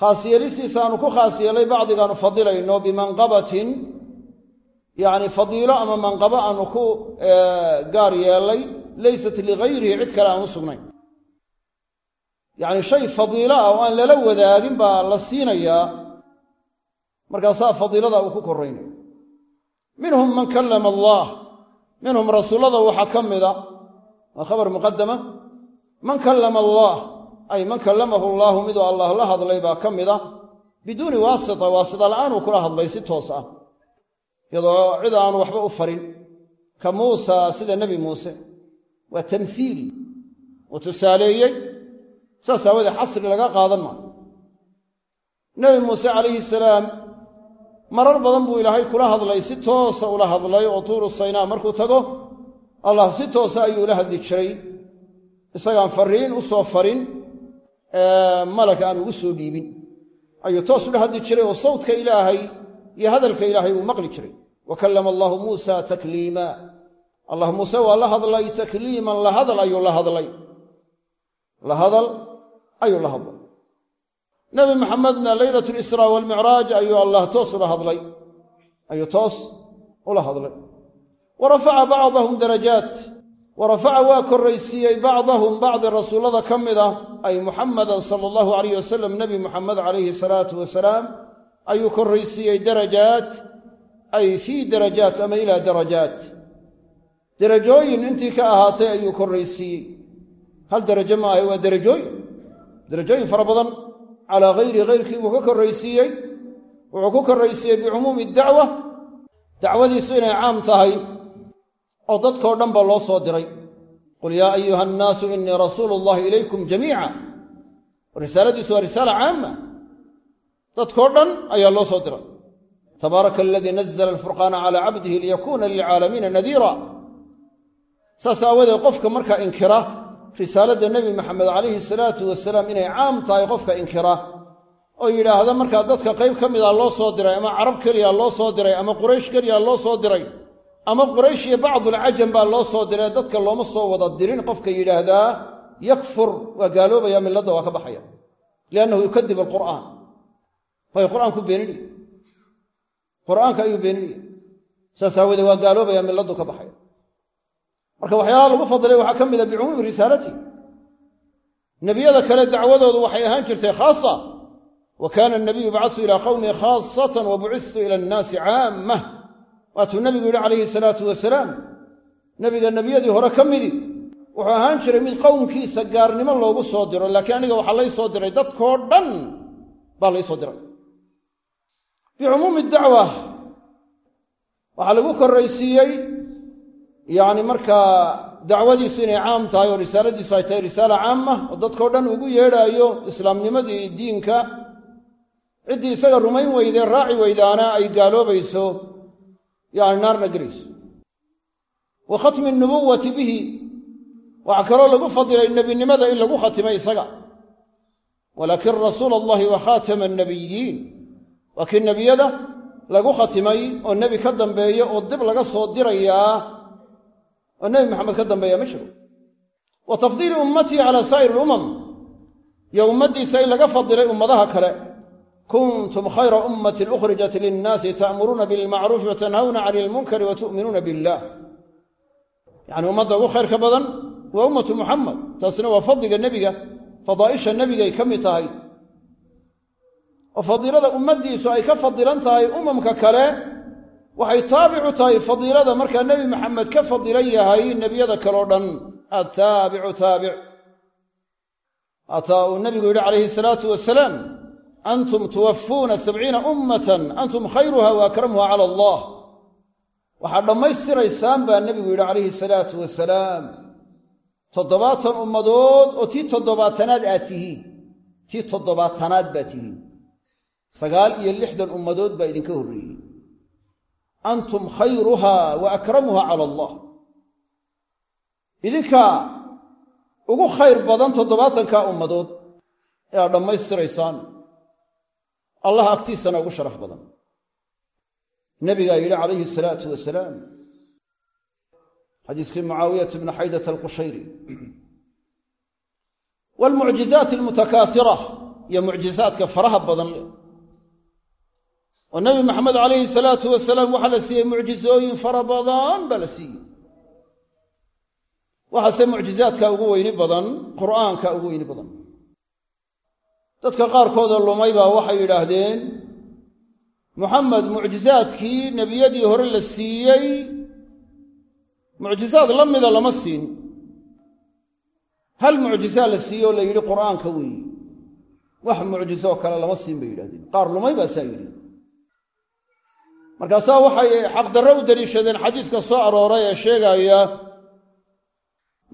khaas yeelistiisaanu ku khaas yeelay bacdigaanu fadilayno bimanqabatin yacni fadiilo ama manqabo aanu ku gaar yeelay leysat ligayrihi cid kale aan u sugnayn yacni shay fadiilo ah oo aan lala wadaagin baa la siinayaa markaasaa fadiilada uu ku korraynaya minhum man kallama allaah minhum rasuullada waxaa ka mida waa khabar muqadama man kallama allaah ay man kallamahu allaahu miduu allah la hadlay baa ka mida biduuni waasita waasita la'aan uu kula hadlay si toos ah iyadoo cid aanu waxba u farin. Ka muusa sida nebi muuse waa tamhiil uu tusaaleeyey saas aawadee xasri laga qaadan maayo. Nebi muuse calayhi salaam marar badan buu ilaahay kula hadlay si toosa ula hadlay oo tuuru saynaa markuu tago allah si toosa ayuu ula hadli jiray. Isagaan fariin u soo farin malag aan ugu soo dhiibin. Ayuu toos ula hadli jiray oo sawdka ilaahay iyo hadalka ilaahay uu maqli jiray. Wa kallama allaahu muusa takliima. Allah muuse waa la hadlay takliiman la hadal ayuu la hadlay. La hadal ayuu la hadlay. Nebi maxamedna leylat lisraa waalmicraaj ayuu allah toos ula hadlay. Ayuu toos ula hadlay. Wa rafaca bacdahum darajaat. Wa rafaca waa korraysiiyey bacdahum bacdi rasuullada ka mid ah ay muxamadan sala allahu alayh wasalam nebi muxamed calayhi salaatu wasalaam ayuu korraysiiyey darajaat ay fii darajaat ama ilaa darajaat. Derajooyin intii ka ahaatay ayuu korraysiiyey. Hal derajo ma ahay waa derajooyin derajooyin fara badan calaa hayri hayrkii buu ka korraysiiyey. Wuxuu ku korraysiiyey bicumuumi dacwa. Dacwadiisu inay caam tahay oo dadkao dhan ba loo soo diray. Qul yaa ayuha annaasu innii rasuulu llahi ilaykum jamiica. Risaaladiisu waa risaala caama dadkao dhan ayaa loo soo diray tabaaraka aladii nazla alfurqaana calaa cabdihi liyakuuna lilcaalamiina nadiira. Saas aawadeed qofka markaa inkira risaaladda nebi maxamed calayhi salaatu wasalaam inay caam tahay qofka inkira oo yidhaahda markaa dadka qayb ka mida loo soo diray ama carab keliya loo soo diray ama quraysh keliya loo soo diray ama quraysh iyo bacdulcajam baa loo soo diray dadka looma soo wada dirin qofka yidhaahdaa yakfur waa gaaloobaya milladda waa ka baxaya liannahu yukadib alqur'aan. Waayo qur'aanku beeninaya qur'aanka ayuu beeninaya saas aawoodee waa gaaloobaya milladdu ka baxaya marka waxyaalaha lagu fadilay waxaa ka mida bicumuumi risaalati. Nebiyada kale dacwadoodu waxay ahaan jirtay khaasa wa kaana anabiyu yubcasu ilaa qawmihi khaasatan wa bucistu ila annaasi caamah waatuu nebigu yidhi calayhi salaatu wasalaam nebiga nebiyadii hore ka midi wuxuu ahaan jiray mid qowmkiisa gaarnimo loogu soo diro laakiin aniga waxaa lay soo diray dadkoo dhan baa lay soo diray. Bicumuumi dacwa waxaa lagu korraysiiyey yacni markaa dacwadiisu inay caam tahay oo risaaladiisu ay tahay risaala caama oo dadkao dhan ugu yeedhaayo islaamnimadii diinka ciddii isaga rumayn weydee raaci weydaana ay gaaloobayso yacni naarna gelayso. Wa khatmi nubuwati bihi waxaa kaloo lagu fadilay nebinimada in lagu khatimay isaga. Walaakin rasuula allahi wa khaatama annabiyiin waa kii nebiyada lagu khatimay oo nebi ka dambeeya oo dib laga soo dirayaa oo nebi maxamed ka dambeeya ma jiro. Wa tafdiili ummatii calaa saa'iri alumam iyo ummaddiisa in laga fadilay ummadaha kale. Kuntum khayra ummatin ukhrijat linnaasi ta'muruuna bilmacruufi wa tanhawna cani ilmunkari wa tu'minuuna billah. Yacni ummadda ugu khayrka badan waa ummatu muxamed taasina waa fadliga nebiga fadaa'isha nebigay ka mid tahay. Oo fadiilada ummaddiisu ay ka fadilan tahay umamka kale waxay taabicu tahay fadiilada markaa nebi maxamed ka fadilan yahay nebiyada kaleo dhan. Attaabicu taabic. Hataa uu nebigu yidhi calayhi salaatu wasalaam antum tuwafuuna sabciina ummatan antum khayruha wa akramuha cala allah. Waxaad dhammaystiraysaan baa nebigu yidhi calayhi salaatu wasalaam toddobaatan ummadood oo tii toddobaatanaad aad tihiin tii toddobaatanaad baad tihiin. Sagaal iyo lixdan ummadood baa idinka horreeyey antum khayruha wa akramuha cala allah. Idinka ugu khayr badan toddobaatankaa ummadood ee dhammaystiraysaan allah agtiisana ugu sharaf badan. Nebigaa yidhi calayhi salaatu wasalaam xadiiskii mucaawiyat bni xaydat alqushayri waalmucjizaat almutakaasira iyo mucjizaadka faraha badan leh oo nebi maxamed calayhi salaatu wasalaam waxaa la siiyey mucjizooyin fara badan baa la siiyey. Waxaase mucjizaadka ugu weyni badan qur'aanka ugu weyni badan. Dadka qaarkoodoo lumay baa waxay yidhaahdeen muxamed mucjizaadkii nebiyadii hore la siiyey mucjizaad la mida lama siin. Hal mucjizaa la siiyey oo la yidhi qur'aanka weeye wax mucjizoo kale lama siin bay yidhahdeen qaar lumay baa saa yidhi markaasaa waxay xaqdarro u deliishadeen xadiiska soo arooray ee sheegaya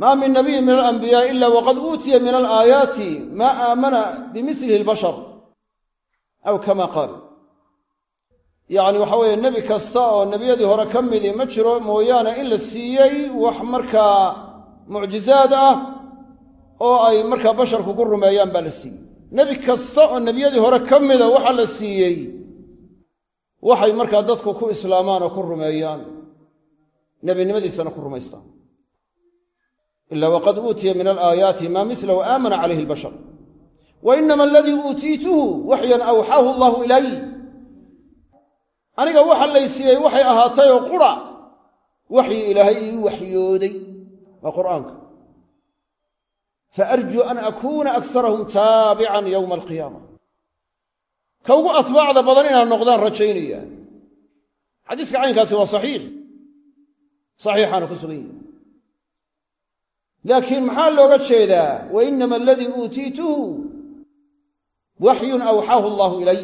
maa min nabiyin min alambiyaai ila waqad uutiya min alaayaati maa aamana bimilihi albashar. Aw kama qaal. Yacni waxa weeye nebi kasta oo nebiyadii hore ka midi ma jiro mooyaane in la siiyey wax markaa mucjizaad ah oo ay markaa basharku ku rumeeyaan baa la siiyey. Nebi kasta oo nebiyadii hore ka mida waxaa la siiyey waxay markaa dadku ku islaamaan oo ku rumeeyaan. Nebinimadiisana ku rumaystaan. Ila waqad uutiya min alaayaati maa milahu aamana calayhi albashar. Wa inama aladii uutiituhu waxyan awxaahu allahu ilay aniga waxa lay siiyey waxay ahaatay oo qura. Waxyi ilaahay ii waxyooday. Waa qur'aanka. Faarjuu an akuuna aksarahum taabican yowma alqiyaama ka ugu atbaacda badan inaad noqdaan rajaynaya xadiiska caynkaasi waa saxiix. Saxiixaana ku sugan yahi laakiin maxaa looga jeedaa? Wa inama aladii uutiituhu waxyun awxaahu allahu ilay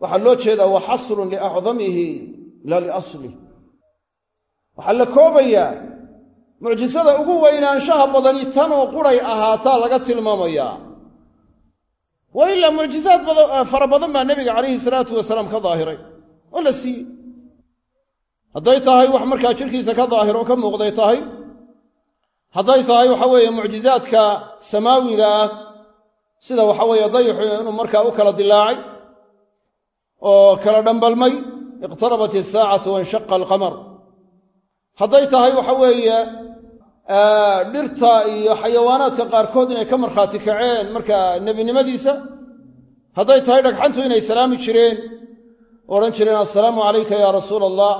waxaa loo jeedaa wa xasrun liacdamihi laa liaslih waxaa la koobayaa mucjisada ugu weynaanshaha badani tanoo quray ahaataa laga tilmaamayaa wa ilaa mucjizaad fara badan baa nebiga calayhi salaatu wasalaam ka daahiray. Oo la siiyey. Hadday tahay wax markaa jidhkiisa ka daahir oo ka muuqday tahay hadday tahay waxa weeye mucjizaadka samaawiga ah sida waxa weeye dayixu inuu markaa u kala dilaacay oo kala dhambalmay iqtarabat isaacatu wanshaqa alqamar hadday tahay waxa weeye dhirta iyo xayawaanaadka qaarkood inay ka markhaati kaceen markaa nebinimadiisa hadday tahay dhagxantu inay salaami jireen odhan jireen assalaamu calayka ya rasuula allah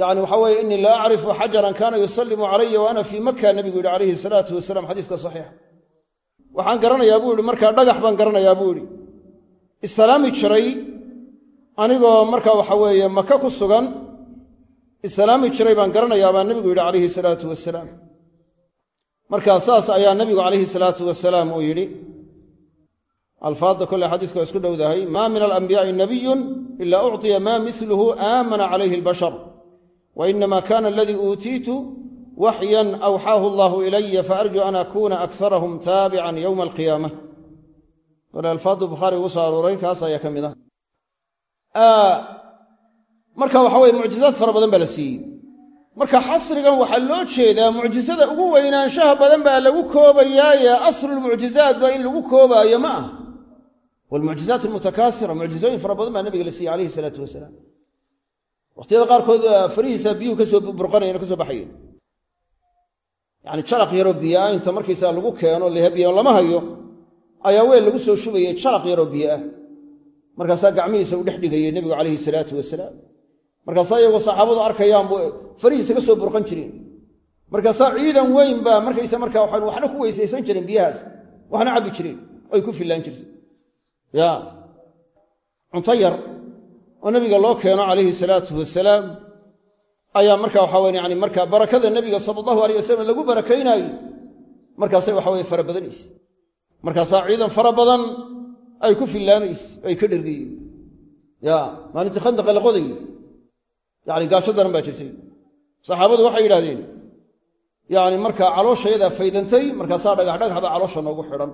yacni waxa weeye innii la acrifu xajaran kaana yusallimu calaya wa ana fii maka nebigu yidhi calayhi salaatu wasalaam xadiiska saxiixa. Waxaan garanayaa buu yidhi markaa dhagax baan garanayaa buu yidhi. Isalaami jiray anigoo marka waxa weeye maka ku sugan isalaami jiray baan garanayaa baa nebigu yidhi calayhi salaatu wasalaam markaa saas ayaa nebigu calayhi salaatu wasalaam uu yidhi. Alfaadda kolle xadiiska isku dhowdahay maa min alanbiyaa'i nabiyun ila ucطiya maa miluhu aamana calayhi albashar wa inama kana aladii uutiitu waxyan awxaahu allahu ilaya faarjuu an akuuna akarahum taabican yowma alqiyaama kole alfaaddu bukhaari ugu soo arooray kaas ayaa ka mid ah marka waxa weye mucjizaad fara badan baa la siiyey. Marka xasrigan waxaa loo jeedaa mucjisada ugu weynaanshaha badan baa lagu koobayaaye aslulmucjizaat baa in lagu koobaayo ma ah walmucjizaat almutakaasira mucjizooyin fara badan baa nabiga la siiyey alayhi salaatu wasalaam. Wakhtiyada qaarkood farihiisa biyuhu ka soo burqanayen o ka soo baxayeen. Yani jalaq yaroo biyoah inta markaysaa lagu keeno lehabiyan lama hayo ayaa weel lagu soo shubayay jalaq yaroo biyo ah markaasaa gacmihiisa u dhex dhigayey nebigu calayhi salaatu wasalaam markaasaa iyagoo saxaabadu arkayaan buu farihiisa ka soo burqan jireen markaasaa ciidan weyn baa markaysa markaa waxaan waxna ku weysaysan jiren biyahaas. Waxna cabbi jireen oy ku fillaan jirtay. Ya. Cunto yar oo nebiga loo keeno calayhi salaatu wasalaam ayaa marka waxa weye yani markaa barakada nebiga sala allahu alayh wasalam lagu barakaynaayo markaasay waxa weye fara badanayse markaasaa ciidan fara badan ay ku fillaanayse ay ka dhergayeen ya. Maalintii khandaqa la qodayey yani gaajo daran baa jirtay. Saxaabadu waxay yidhahdeen yani markaa calooshayadaa faydantay markaasaa dhagax dhagaxda caloosha noogu xidhan.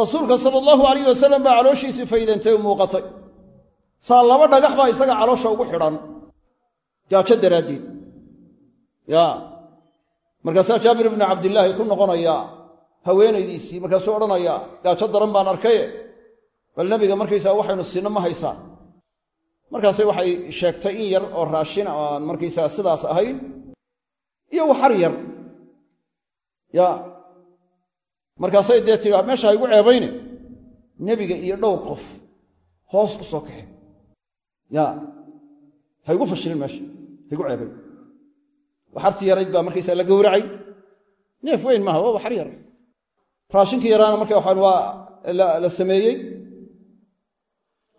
Rasuulka sala allahu alayh wasalam baa calooshiisii faydantay muuqatay. Saa laba dhagax baa isaga caloosha ugu xidhan. Gaajo daraaddeed. Ya markaasaa jaabir ibnu cabdillaahi ku noqonaya haweenaydiisii markaasuu odhanaya gaajo daran baan arkaye bal nebiga markaysaa waxaynu sinno ma haysaan markaase waxay sheegtay in yar oo raashin oo aan markaysaga sidaas ahayn iyo waxar yar. Ya markaasay dee tii meesha haygu ceebayne nebiga iyo dhowr qof hoos u soo kaxe ya haygu fashilin meesha haygu ceebayn waxartii yarayd baa markaysaa la gowracay. Neef weyn maaha waa waxar yar. Raashinkii yaraana marka waxaan waa la sameeyey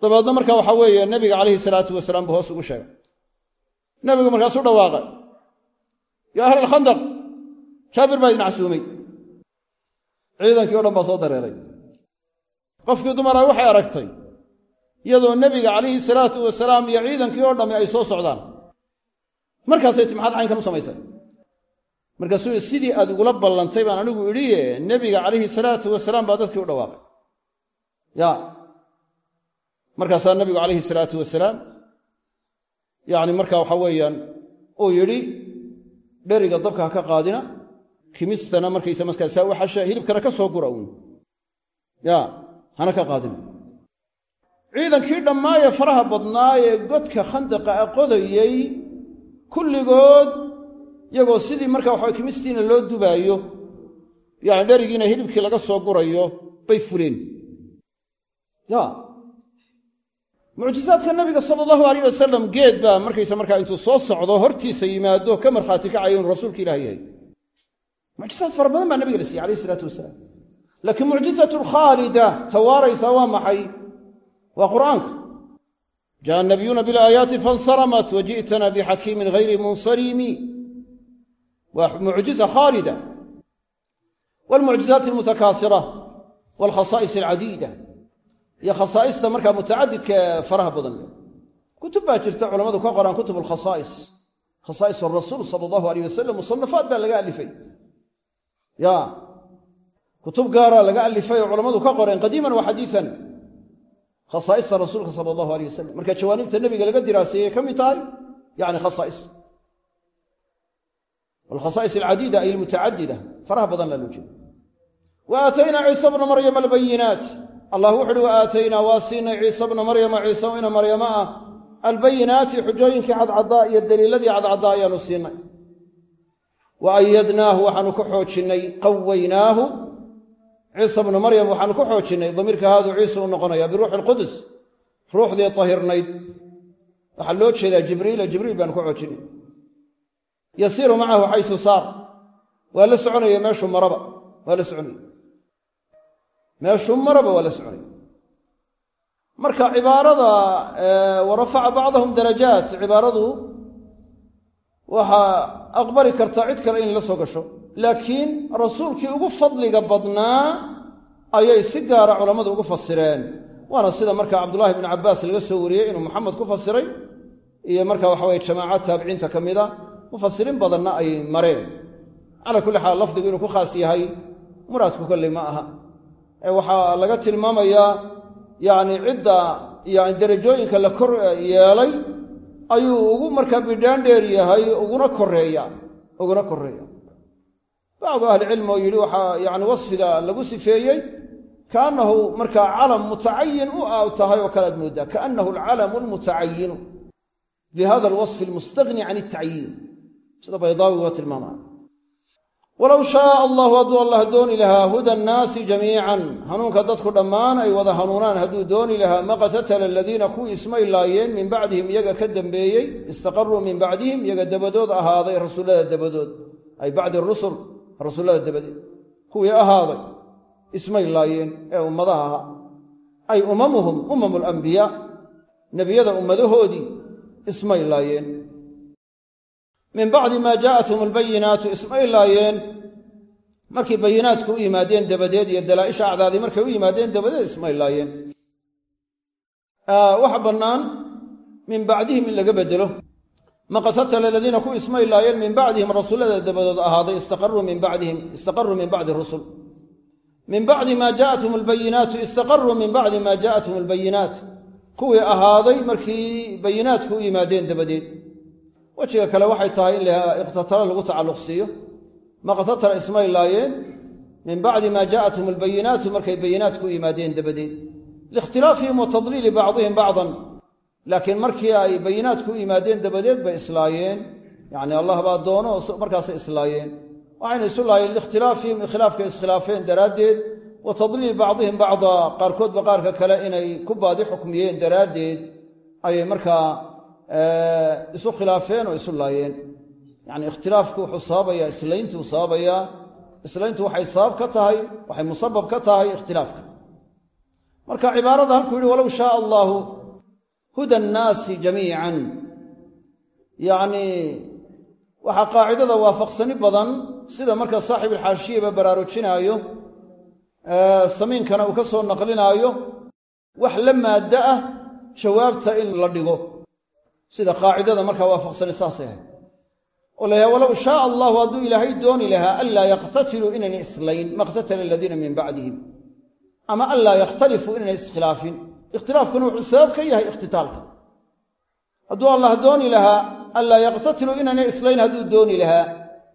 dabeedna marka waxaa weeye nebiga calayhi salaatu wasalaam buu hoos ugu sheegay. Nebigu markaasuu dhawaaqay yaa ahla alkhandaq jaabir baa idin casuumay. Ciidankii o dhan baa soo dareeray. Qofkii dumara waxay aragtay iyadoo nebiga calayhi salaatu wasalaam iyo ciidankii oo dhammi ay soo socdaan. Markaasay ti maxaad caynkan u samaysay? Markaasuu sidii aad igula ballantay baan anigu idhiye nebiga calayhi salaatu wasalaam baa dadkii u dhawaaqay markaasaa nebigu calayhi salaatu wasalaam yacni marka waxa weeyaan uu yidhi dheriga dabka ha ka qaadina kimistana markaysa markaasaa u xasha hilibkana ka soo gura uun. Ya hana ka qaadina. Ciidankii dhammaayee faraha badnaa ee godka khandaqa a qodayey kulligood iyagoo sidii marka waxa kimistiina loo dubaayo yani dherigiina hilibkii laga soo gurayo bay fureen ya mucjizaadka nabiga sala allahu alayh geed baa markaysa markaa intuu soo socdo hortiisa yimaado ka markhaati kacaya inuu rasuulka ilah yahay. Mucjizaad fara badan baa nabiga la siiyey alayh isalaatu wasalaam laakiin mucjizatu alkhaalida tawaaraysaa waa maxay? Waa qur'aanka. Ja'a nabiyuuna bilaayaati fansaramat waji'tana bixakiimin hayri munsarimi waa mucjiza khaalida. Walmucjizaati almutakaasira walkhasaa'is alcadiida iyo khasaa'ista markaa mutacadidka faraha badan. Kutub baa jirta culammadu ka qoraan kutub alkhasaa'is khasaa'is arasuul sala allahu alayh wasalam musanafaad baa laga alifay ya. Kutub gaara laga alifay oo culammadu ka qoreen qadiiman wa xadiian khasaa'ista rasuulka sala allahu alay wasalam marka jawaanibta nebiga laga diraaseeyey ka mid tahay yani khasaa'is. Walkhasaa'is alcadiida ay almutacadida. Faraha badan laa loo jeeda wa aataynaa ciisa bna maryama albayinaat allah wuxu uhi wa aataynaa waa siinay ciise bna maryama. Ciise ina maryama ah albayinaati xujooyinkii cadcaddaa iyo daliiladii cadcaddaa ayaanu siinay. Wa ayadnaahu waxaanu ku xoojinnay qawaynaahu ciisa bnu maryam waxaanu ku xoojinnay damiirka haaduu ciise u noqonaya biruuxi alqudus ruuxdii tahirnayd. Waxaa loo jeedaa jibriila jibriil baanu ku xoojinnay yasiiru macahu xaysu saar. Waa la soconaya meeshuu la soconaya meeshuu maraba waa la soconaya marka cibaarada wa rafaca bacdahum darajaat cibaaradu waxaa aqbali karta cid kale in la soo gasho. Laakiin rasuulkii ugu fadliga badnaa ayay si gaara culammadu ugu fasireen waana sida marka cabdullaahi bnu cabbaas laga soo wariyey inuu maxamed ku fasiray iyo marka waxa weye jamaaca taabiciinta ka mida mufasiriin badanna ay mareen. Calaa kulli xaal lafdigu inuu ku khaas yahay muraadku kolley ma aha waxaa laga tilmaamayaa yacni cidda yani derajooyinka la kor yeelay ayuu ugu markaa bidhaan dheer yahay uguna koreeya uguna koreeya bacdu ahlicilmi oo yidhi waxaa yani wasfiga lagu sifeeyey kaannahu markaa calam mutacayin u tahay oo kale aad mooddaa kaannahu alcalamu almutacayinu bihada alwasfi almustagni can altacyiin sida baydaawi waa tilmaama walow shaaa allahu hadduu allah dooni lahaa huda annaasi jamiican hanuunka dadku dhammaan ay wada hanuunaan hadduu dooni lahaa maqtatala aladiina kuwii ismay laayeen min bacdihim iyaga ka dambeeyey istaqaruu min bacdihim iyaga dabadood ahaaday rasuullada dabadood. Ay bacdi rusul rasuullada dabadeed. Kuwii ahaaday ismay laayeen ee ummadaha ahaa. Ay umamuhum umamu alambiyaa nebiyada ummadahoodii ismay laayeen min bacdi maa jaa'athum albayinaatu ismay laayeen markay bayinaadku u yimaadeen dabadeed iyo dalaa'isha acdaadii markay u yimaadeen dabadeed ismay laayeen waxa bannaan min bacdihim in laga bedelo maqtatala aladiina ku ismay laayeen min bacdihim rasuullada dabadood ahaaday istaqaruu min bacdihim istaqaruu min bacdi rusul. Min bacdi maa jaa'athum albayinaatu istaqaruu min bacdi maa jaa'athum albayinaat kuwii ahaaday markii bayinaadku u yimaadeen dabadeed wejiga kale waxay tahay in iqtatalo lagu tacalluq siiyo. Maqtatala ismay laayeen min bacdi maa jaa'athum albayinaatu markay bayinaadku u dabadeed. Liikhtilaafihim wa tadliili bacdihim bacdan. Laakiin markii ay bayinaadku u yimaadeen dabadeed bay islaayeen. Yacni allah baa doono oo markaasay islaayeen. Waxayna isu laayeen liikhtilaafihim khilaafkay iskhilaafeen daraaddeed. Wa tadliili bacdihim bacda. Qaarkoodba qaarka kale inay ku baadi xukmiyeen daraaddeed. Ayay markaa isu khilaafeen oo isu laayeen. Yacni ikhtilaafku wuxuu sababayaa islayntuu sababayaa islayntu waxay sabab ka tahay waxay musabab ka tahay ikhtilaafka. Marka cibaarada halkuu yidhi walow shaaa allaahu huda annaasi jamiican. Yacnii waxaa qaacidada waafaqsani badan sida marka saaxib alxaashiyaba baraarujinaayo samiinkana uu ka soo naqlinaayo wax la maaddo ah jawaabta in la dhigo sida qaacidada markaa waafaqsani saasay ahayd. oo la yahay walow shaaa allahu hadduu ilaahay dooni lahaa anlaa yaqtatiluu inayna islayn maqtatala aladiina min bacdihim. Ama anlaa yakhtalifuu inayna iskhilaafin. Ikhtilaafkuna wuxuu sabab ka yahay ikhtitaalka hadduu allah dooni lahaa anlaa yaqtatiluu inayna islayn hadduu dooni lahaa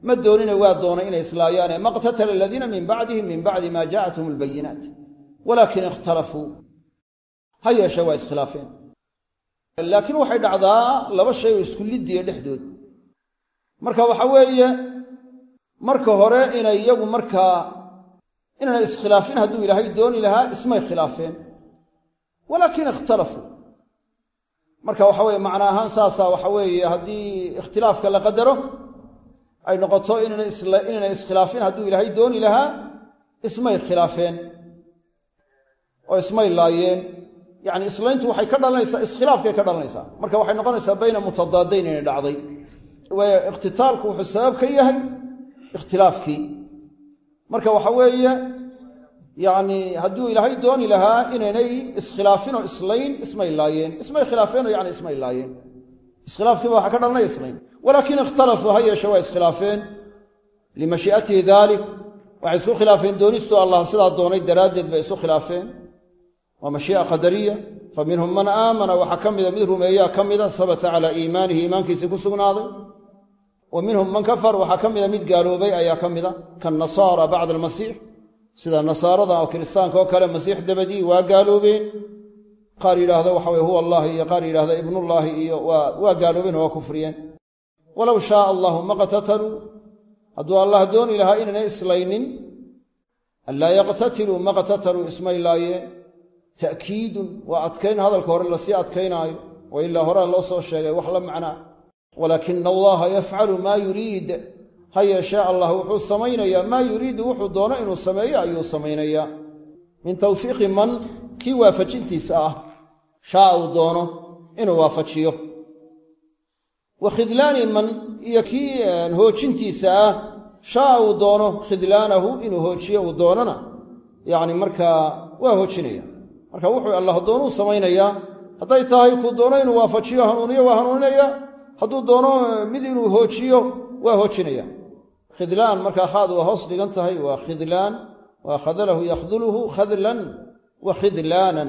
ma doonina waa doonay inay islaayaane maqtatala aladiina min bacdihim min bacdi maa jaa'athum albayinaat walaakin ikhtalafuu. Ha yeeshe waa iskhilaafeen laakiin waxay dhacdaa laba shay oo isku liddiya dhexdood. Marka waxa weeye marka hore inay iyagu markaa inaana iskhilaafin hadduu ilaahay dooni lahaa ismay khilaafeen. Walaakin ikhtalafuu marka waxa weye macna ahaan saasaa waxa weeye haddii ikhtilaafka la qadaro ay noqoto inaynay iskhilaafin hadduu ilaahay dooni lahaa ismay khilaafeen. Oo ismay laayeen yacni islayntu waxay ka dhalanaysaa iskhilaafkay ka dhalanaysaa. Marka waxay noqonaysaa bayna mutadaadayn inay dhacday. Waayo ikhtitaalku wuxuu sabab ka yahay ikhtilaafkii. Marka waxa weeye yacni hadduu ilaahay dooni lahaa inaynay iskhilaafin oo islayn ismay laayeen. Ismay khilaafeen oo yani ismay laayeen. Iskhilaafkiiba waxaa ka dhalanaya islayn. Walaakin ikhtalafuu ha yeeshe waa iskhilaafeen. Limashii'atihi daalik waxay isku khilaafeen doonistu allah sidaa doonay daraaddeed bay isu khilaafeen waa mashii'a qadariya fa minhum man aamana waxaa ka mida mid rumeeyaa ka mida sabata calaa iimaanihi iimaankiisii ku sugnaaday. Wa minhum man kafar waxaa ka mida mid gaaloobay ayaa ka mida kannasaara bacda almasiix. Sida nasaarada oo kiristaanka oo kale masiix dabadii waa gaaloobeen. Qaar yidhaahda waxa weye huwa allahi iyo qaar yidhahda ibnullaahi iyo waa gaaloobeen oo waa kufriyeen. Walow shaaa allahu maqtataluu hadduu allah dooni lahaa inaynay islaynin anlaa yaqtatiluu ismay laayeen ta'kiidun waa adkayn hadalka hore la sii adkaynaayo wa ilaa horaa loo soo sheegay wax la macnaa. Walaakina allaha yafcalu maa yuriid. Ha yeeshee allah wuxuu samaynayaa. Maa yuriidu wuxuu doono inuu sameeyo ayuu samaynayaa. Min tawfiiqi man kii waafajintiisa ah shaa uu doono inuu waafajiyo. Wa khidlaani man iyo kii hoojintiisa ah shaa uu doono khidlaanahu inuu hoojiyo uu doonana yacni markaa waa hoojinaya marka wuxuu allah doonuu samaynayaa. Hadday tahay kuu doono inuu waafajiyo hanuuniyo waa hanuuninaya. Hadduu doono mid inuu hoojiyo waa hoojinaya. Khidlaan markaa khaad waa hoos dhigan tahay waa khidlaan. Waa khadalahu yakhduluhu khadlan wa khidlaanan.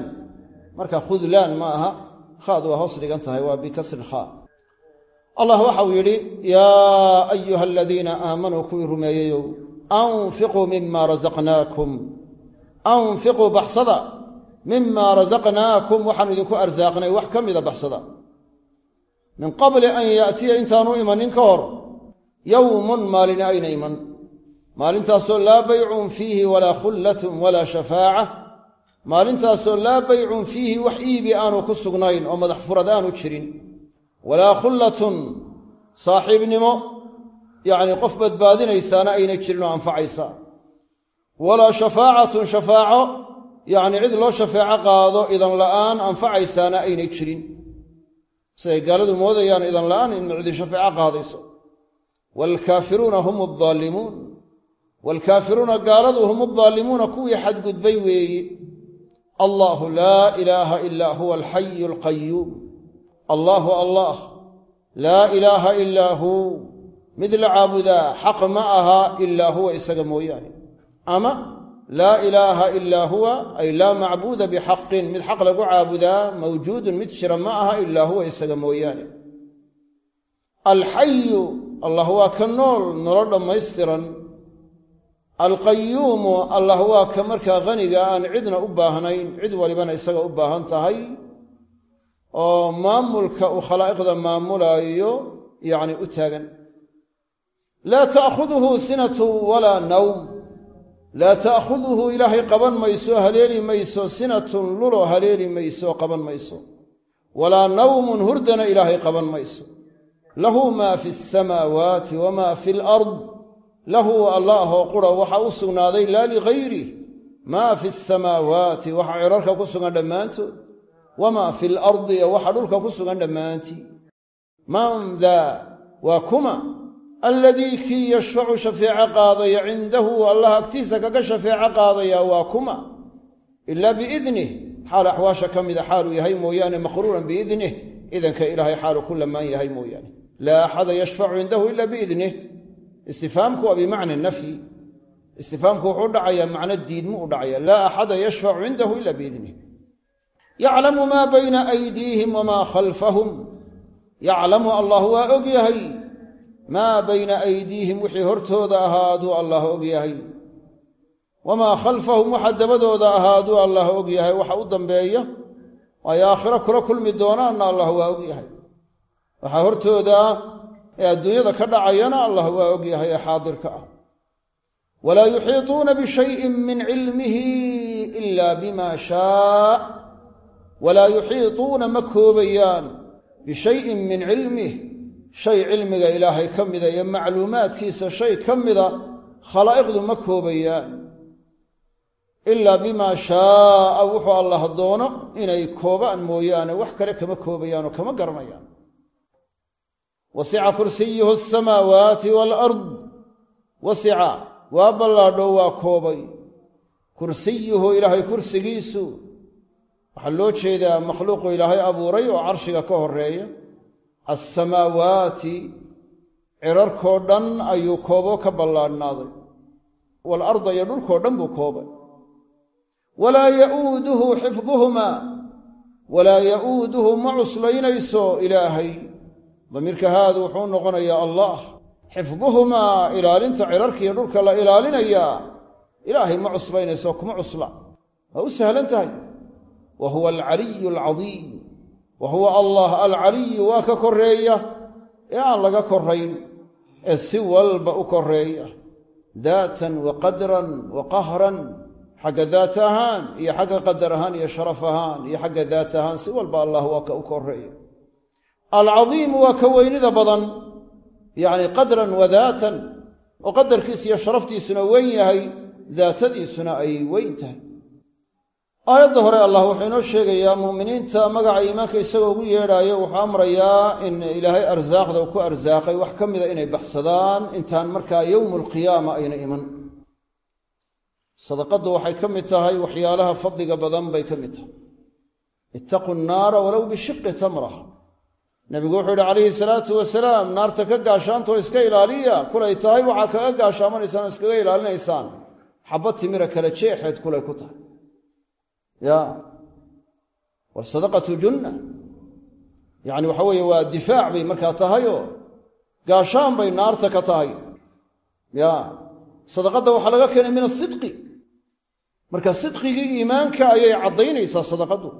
Marka khudlaan ma aha khaad waa hoos dhigan tahay waa bikasri khaa allah waxau yidhi yaa ayuha aladiina aamanuu kuwii rumeeyeyow anfiquu mima rasaqnaakum anfiquu baxsada mima rasaqnaakum waxaanu idinku arsaaqnay wax ka mida baxsada min qabli an yaatiya intaanu imanin ka hor yowmun maalin ayna iman maalintaasoo laa baycun fiihi walaa khullatun walaa shafaaca maalintaasoo laa baycun fiihi wax iibi aanu ku sugnayn oo madax furad aanu jirin walaa khullatun saaxiibnimo yacnii qof badbaadinaysaana ayna jirin oo anfacaysa walaa shafaacatun shafaaco yacnii cid loo shafeeco qaado idan la'aan anfacaysaana aynay jirin. Siday gaaladu moodayaan idan la'aan in cidi shafeeco qaadayso. Waalkaafiruuna hum addaalimuun waalkaafiruuna gaaladu hum addaalimuuna kuwii xadgudbay weeye allaahu laa ilaaha ilaa huwa alxayu alqayuum allaahu allah laa ilaaha ilaa huu. Mid la caabudaa xaq ma aha ilaa huwa isaga mooyaane. Ama laa ilaaha ilaa huwa ay laa macbuuda bixaqin mid xaq lagu caabudaa mawjuudun. Mid jira ma aha ilaa huwa isaga mooyaane. Alxayu allah waa ka nool nolo dhammaystiran. Alqayuumu allah waa ka markaa haniga aan cidna u baahnayn. Cid walibana isaga u baahan tahay. Oo maamulka uu khalaa'iqda maamulaayo yacni u taagan. Laa ta'khuduhu sinatu walaa nawm laa ta'khuduhu ilaahay qaban mayso haleeli mayso sinatun lulo haleeli mayso qaban mayso. Walaa nawmun hurdana ilaahay qaban mayso. Lahu maa fi asamaawaati wamaa fi alard lahu allaahoo qura waxaa u sugnaaday laa ligayrih maa fi asamaawaati waxa cirarka ku sugan dhammaantood wamaa fi alardi iyo waxa dhulka ku sugan dhammaantii man daa waa kuma alladii kii yashfacu shafeeco qaadaya cindahu allah agtiisa kaga shafeeco qaadaya waa kuma. Ilaa biidnih xaal axwaasha ka mida xaaluu yahay mooyaane maqruuran biidnih. Idanka ilaahay xaalu ku lamaan yahay mooyaane. Laa axada yashfacu cindahu ila biidnih. Istifaamku waa bimacna nafyi. Istifaamku wuxuu dhacayaa macno diidmu u dhacaya. Laa axada yashfacu cindahu ila biidnih. Yaclamu maa bayna aydiihim wamaa khalfahum. Yaclamu allah waa og maa bayna aydiihim wixii hortooda ahaaduu allah og yahay. Wamaa khalfahum waxa dabadooda ahaaduu allah og yahay. Waxa u dambeeya ay aakhiro kula kulmi doonaanna allah waa og yahay. Waxaa hortooda ee adduunyada ka dhacayana allah waa og yahay ee xaadirka ah. Walaa yuxiituuna bishayin min cilmihi ila bima shaa. Walaa yuxiituuna ma koobayaan bishayin min cilmih shay cilmiga ilaahay ka mida iyo macluumaadkiisa shay ka mida khalaa'iqdu ma koobayaan. Ilaa bimaa shaaa wuxuu allah doono inay koobaan mooyaane wax kale kama koobayaanoo kama garanayaan. Wasica kursiyuhu asamaawaati waalard wasica waa ballaadho waa koobay. Kursiyuhu ilaahay kursigiisu waxaa loo jeedaa makhluuqu ilaahay abuuray oo carshiga ka horreeya alsamaawaati cirarkoo dhan ayuu koobo ka ballaadhnaaday waalarda iyo dhulkoo dhan buu koobay. Walaa ya'uuduhu xifduhumaa walaa ya'uuduhu ma cuslaynayso ilaahay. Damiirka haadu wuxuu noqonayaa allah. Xifduhumaa ilaalinta cirarkiiyo dhulka la ilaalinayaa. Ilaahay ma cuslaynayso kuma cusla. Waa u sahlan tahay? Wa huwa alcaliyu alcadiim wa huwa allah alcaliyu waa ka koreeya ee aan laga korayn ee si walba u koreeya daatan wa qadran wa qahran xagga daat ahaan iyo xagga qadar ahaan iyo sharaf ahaan iyo xagga daat ahaan si walba allah waa ka u koreeya alcadiimu waa ka weynida badan yacni qadran wa daatan oo qadarkiisa iyo sharaftiisuna weyn yahay daatadiisuna ay weyn tahay aayadda hore allah wuxuu inoo sheegayaa mu'miniinta magaca iimaanka isagoo ugu yeedhaayo wuxuu amrayaa in ilaahay arsaaqda uu ku arsaaqay wax ka mida inay baxsadaan intaan markaa yowmu alqiyaama ayna iman. Sadaqaddu waxay ka mid tahay waxyaalaha fadliga badan bay ka mid tahay. Ittaquu nnaara walow bishiqi tamra. Nebigu wuxuu yidhi calayhi salaatu wasalaam naarta ka gaashaantoo iska ilaaliya. Kulay tahay waxaa kaga gaashaamanaysaan iskaga ilaalinaysaan. Xabad timira kala jeexeed kulay ku tahay ya. Wasadaqatu junna yacni waxa weeye waa difaac bay markaa tahayoo gaashaan bay naarta ka tahay. Ya. Sadaqadda waxaa laga keenay min asidqi marka sidqigii iimaanka ayay caddaynaysaa sadaqaddu.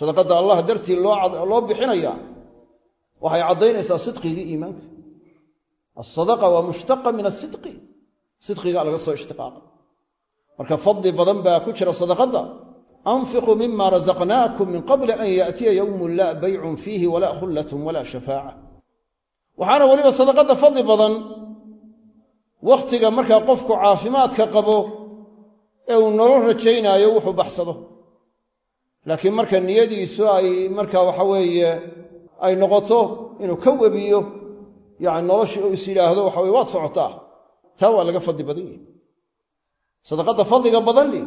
Sadaqadda allah dartii loo bixinaya waxay caddaynaysaa sidqigii iimaanka. Asadaqa waa mushtaqa min asidqi sidqiga laga soo ishtiqaaqa marka fadli badan baa ku jira sadaqadda anfiquu mima razaqnaakum min qabli an yaatiya yowmun laa baycun fiihi walaa khullatun walaa shafaaca waxaana weliba sadaqadda fadli badan wakhtiga markaa qofku caafimaadka qabo ee uu nolol rajaynaayo wuxuu baxsado laakiin marka niyadiisu ay markaa waxa weeye ay noqoto inuu ka webiyo yani noloshii uu is yidhaahdo waxa weye waad socotaa taa waa laga fadli badan sadaqadda fadliga badan li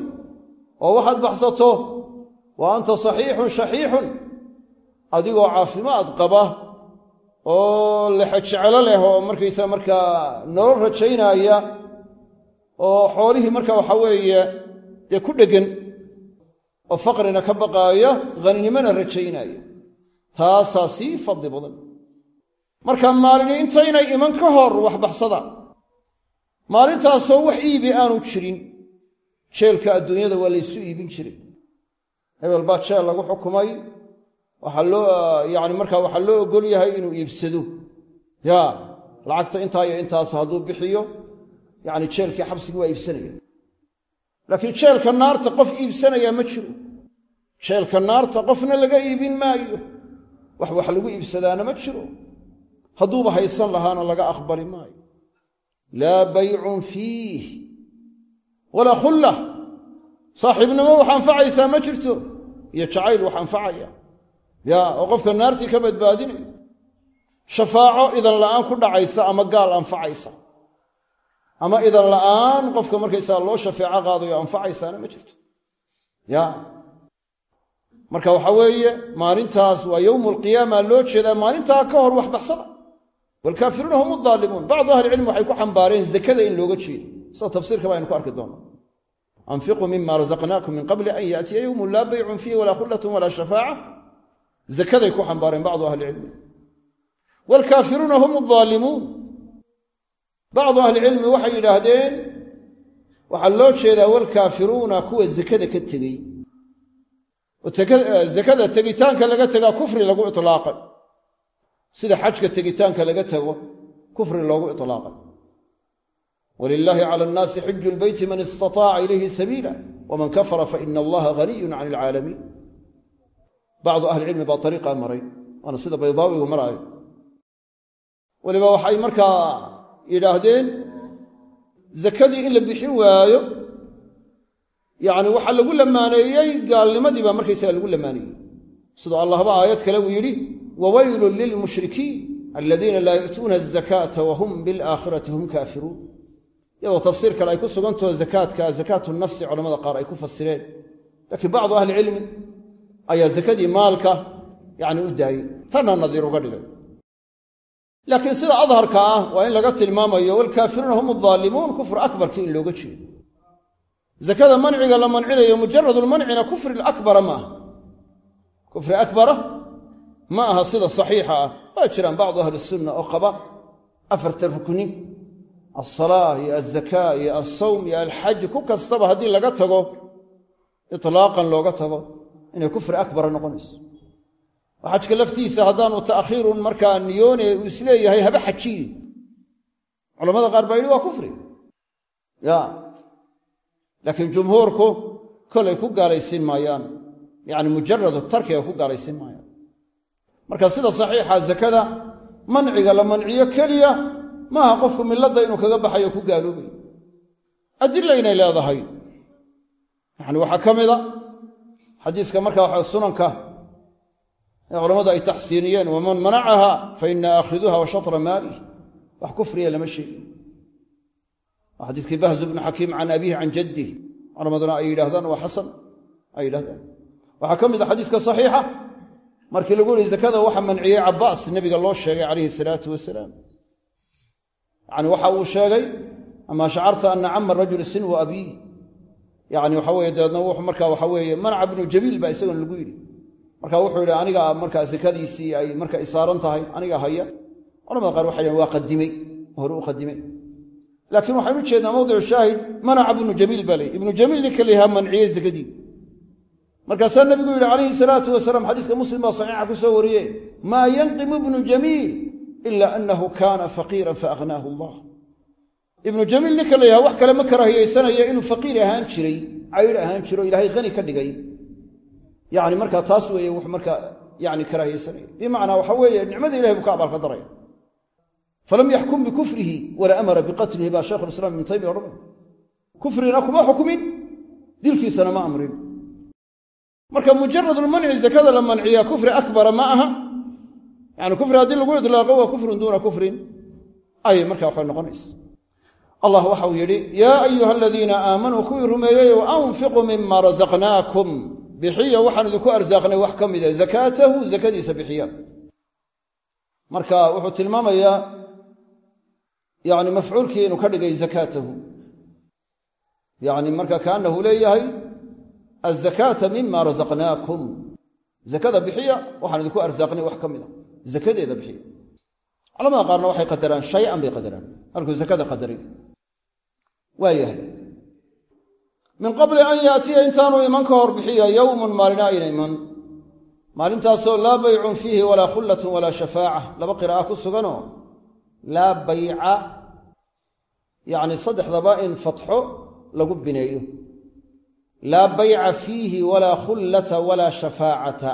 oo waxaad baxsato wa anta saxiixun shaxiixun adigoo caafimaad qaba oo lexejecelo leh oo markaysa markaa nolol rajaynaya oo xoolihii marka waxa weeye dee ku dheggan oo faqrina ka baqaaya haninimona rajaynaya. Taasaa sii fadli badan. Marka maalini intaynay iman ka hor wax baxsada maalintaasoo wax iibi aanu jirin jeelka adduunyada waa laysu iibin jiray. Hebel baa jeel lagu xukumay. Waxaa loo yani markaa waxaa loo ogol yahay inuu iibsado. Ya lacagta intaa iyo intaas hadduu bixiyo yani jeelkii xabsigii waa iibsanaya. Laakiin jeelka naarta qof iibsanaya ma jiro. Jeelka naarta qofna laga iibin maayo. Wax wax lagu iibsadaana ma jiro. Hadduuba haysan lahaana laga aqbali maayo. Laa baycun fiih walaa khullah saaxiibnimo wax anfacaysaa ma jirto. Iyo jacayl wax anfacaya ya oo qofka naartii ka badbaadinayo shafaaco idan la'aan ku dhacaysa ama gaal anfacaysa ama idan la'aan qofka markaysaa loo shafeeco qaadayo anfacaysaana ma jirto. Ya. Marka waxa weeye maalintaas waa yowmu alqiyaama loo jeedaa maalintaa ka hor wax baxsada waalkaafiruuna hum adaalimuun bacdu ahlicilmi waxay ku xambaareen zakada in looga jeedo. Sida tafsiirka baynu ku arki doonaa. Anfiquu mima razaqnaakum min qabli an yaatiya yowmun laa baycun fiihi walaa khullatun walaa shafaaca. Zakaday ku xambaareen bacdu ahlicilmi waalkaafiruuna hum adaalimuun bacdu ahlicilmi waxay yidhaahdeen waxaa loo jeedaa waalkaafiruuna kuwa zakada ka tegey. Zakada tegitaanka laga tegaa kufri lagu ilaaqay sida xajka tegitaanka laga tego kufri loogu ilaaqay walilaahi cala annaasi xiju lbeyti man istataaca ilayhi sabiila waman kafara faina allaha haniyun can ilcaalamiin bacdu ahlicilmi baa ariiqaa maray waana sida baydaawigu maraayo. Weliba waxay markaa yidhaahdeen zakadii in la bixin waayo yacni waxaa lagu lamaaneeyey gaalnimadii baa lagu lamaaneeyey. Siduu allahba aayad kale uu yidhi wawaylun lilmushrikiin aladiina laa yu'tuuna azakaata wahum bilaakhirati hum kaafiruun iyadoo tafsiir kale ay ku sugantaho zakaadka zakaatu nafsi culamada qaar ay ku fasireen laakiin bacdu ahlicilmi ayaa zakadii maalka yani u daayey tanna nadiir uga dhigay laakiin sida adharka ah waa in laga tilmaamayo walkaafiruuna hum adaalimuun kufr akbarkii in looga jeedo zakada manciga la mancinayo mujaradulmancina kufri akbara ma aha kufri ma aha sida saxiixa ah. Waa jiraan bacdu ahli sunna oo qaba afarta rukni. Alsalaa iyo alzakaa iyo alsawm iyo alxaj ku kastaba haddii laga tago itlaaqan looga tago inay kufri akbara noqonayso. Oo xajka laftiisa haddaanu ta'khiirun markaa niyoone uu is leeyahay haba xajiyin culamada qaar baa yidhi waa kufri. Ya. Laakiin jumhuurku kolay ku gaalaysiin maayaan. Yacni mujaradu tarkiga ku gaalaysiin maayaan marka sida saxiixa zakada manciga la manciyo keliya maaha qofku milladda inuu kaga baxayo ku gaaloobayo adila inay leedahay. Yacni waxaa ka mida xadiiska marka waxa sunanka ee culammadu ay taxsiiniyeen waman manacaha fa ina aakhiduha wa shatra maalih wax kufriya lama sheegin. Xadiiskii bahzu bnu xakiim can abiihi can jaddih culammaduna ay yidhahdaan waa xasan ay yidhahdaan waxaa ka mid a xadiiska saxiixa markii lagu yihi zakada waxa manciyey cabbaas nebiga loo sheegay calayhi salaatu wasalaam. Yani waxa uu sheegay amaa shacarta ana cama rajuli sinwu abiih yani waxa weye dabeedna wuxuu marka waxa weeye manaca bnu jabiil baa isagoon lagu yidhi. Marka wuxuu yidhi aniga markaa sakadiisii ay marka isaaran tahay aniga haya. Culamada qaar waxay dhaheen waa qadimey hore u qadimey laakiin waxaynu ujeednaa mawdicu shaahid manaca ibnu jamiil baa ley ibnu jamiil ninka layahaa manciyey zakadii markaasaa nabigu yidhi calayhi salaatu wasalaam xadiiska muslim baa saxiixa ku soo wariye maa yanqimu ibnu jamiil ila anahu kaana faqiiran faaghnaahu allah. Ibnu jamiil ninka la yahaa wax kale ma karaahiyeysanaya inuu faqiir ahaan jiray caydh ahaan jiro ilaahay hani ka dhigay. Yani markaa taas weeye wux markaa yani karaahiyeysanaya bimacnaa waxa weeye nicmada ilahay buu ka abaalka daraya falam yaxkum bikufrihi wala amara biqatlihi baa shaykhu islam ibnu taymiya odhanay kufrina kuma xukumin. Dilkiisana ma amrin marka mujarad lmanci zakada la manciya kufri akbara ma aha. Yani kufri haddii lagu idlaaqo waa kufrun duuna kufrin. Ayay markaa waxay noqonaysa. Allah waxau yidhi yaa ayuha aladiina aamanuu kuwii rumeeyeyow anfiquu mima rasaqnaakum bixiya waxaan idinku arsaaqnay wax ka mida zakaatahu zakadiisa bixiya. Marka wuxuu tilmaamayaa yani mafcuulkii inuu ka dhigay zakaatahu yani marka kaanahu leeyahay azakaata mima rasaqnaakum zakada bixiya waxaan idinku arsaaqnay wax ka mida zakadeeda bixiya. Culamada qaarna waxay qadaraan shay-an bay qadaraan. Halkuu zakada qadaray waa yahay. Min qabli an yaatiya intaanu iman ka hor bixiya yowmun maalina ayna iman. Maalintaasoo laa baycun fiihi walaa khullatun walaa shafaaca laba qiraa'a ku suganoo laa bayca yacni saddexdaba in fatxo lagu bineeyo laa bayca fiihi walaa khullata walaa shafaacata.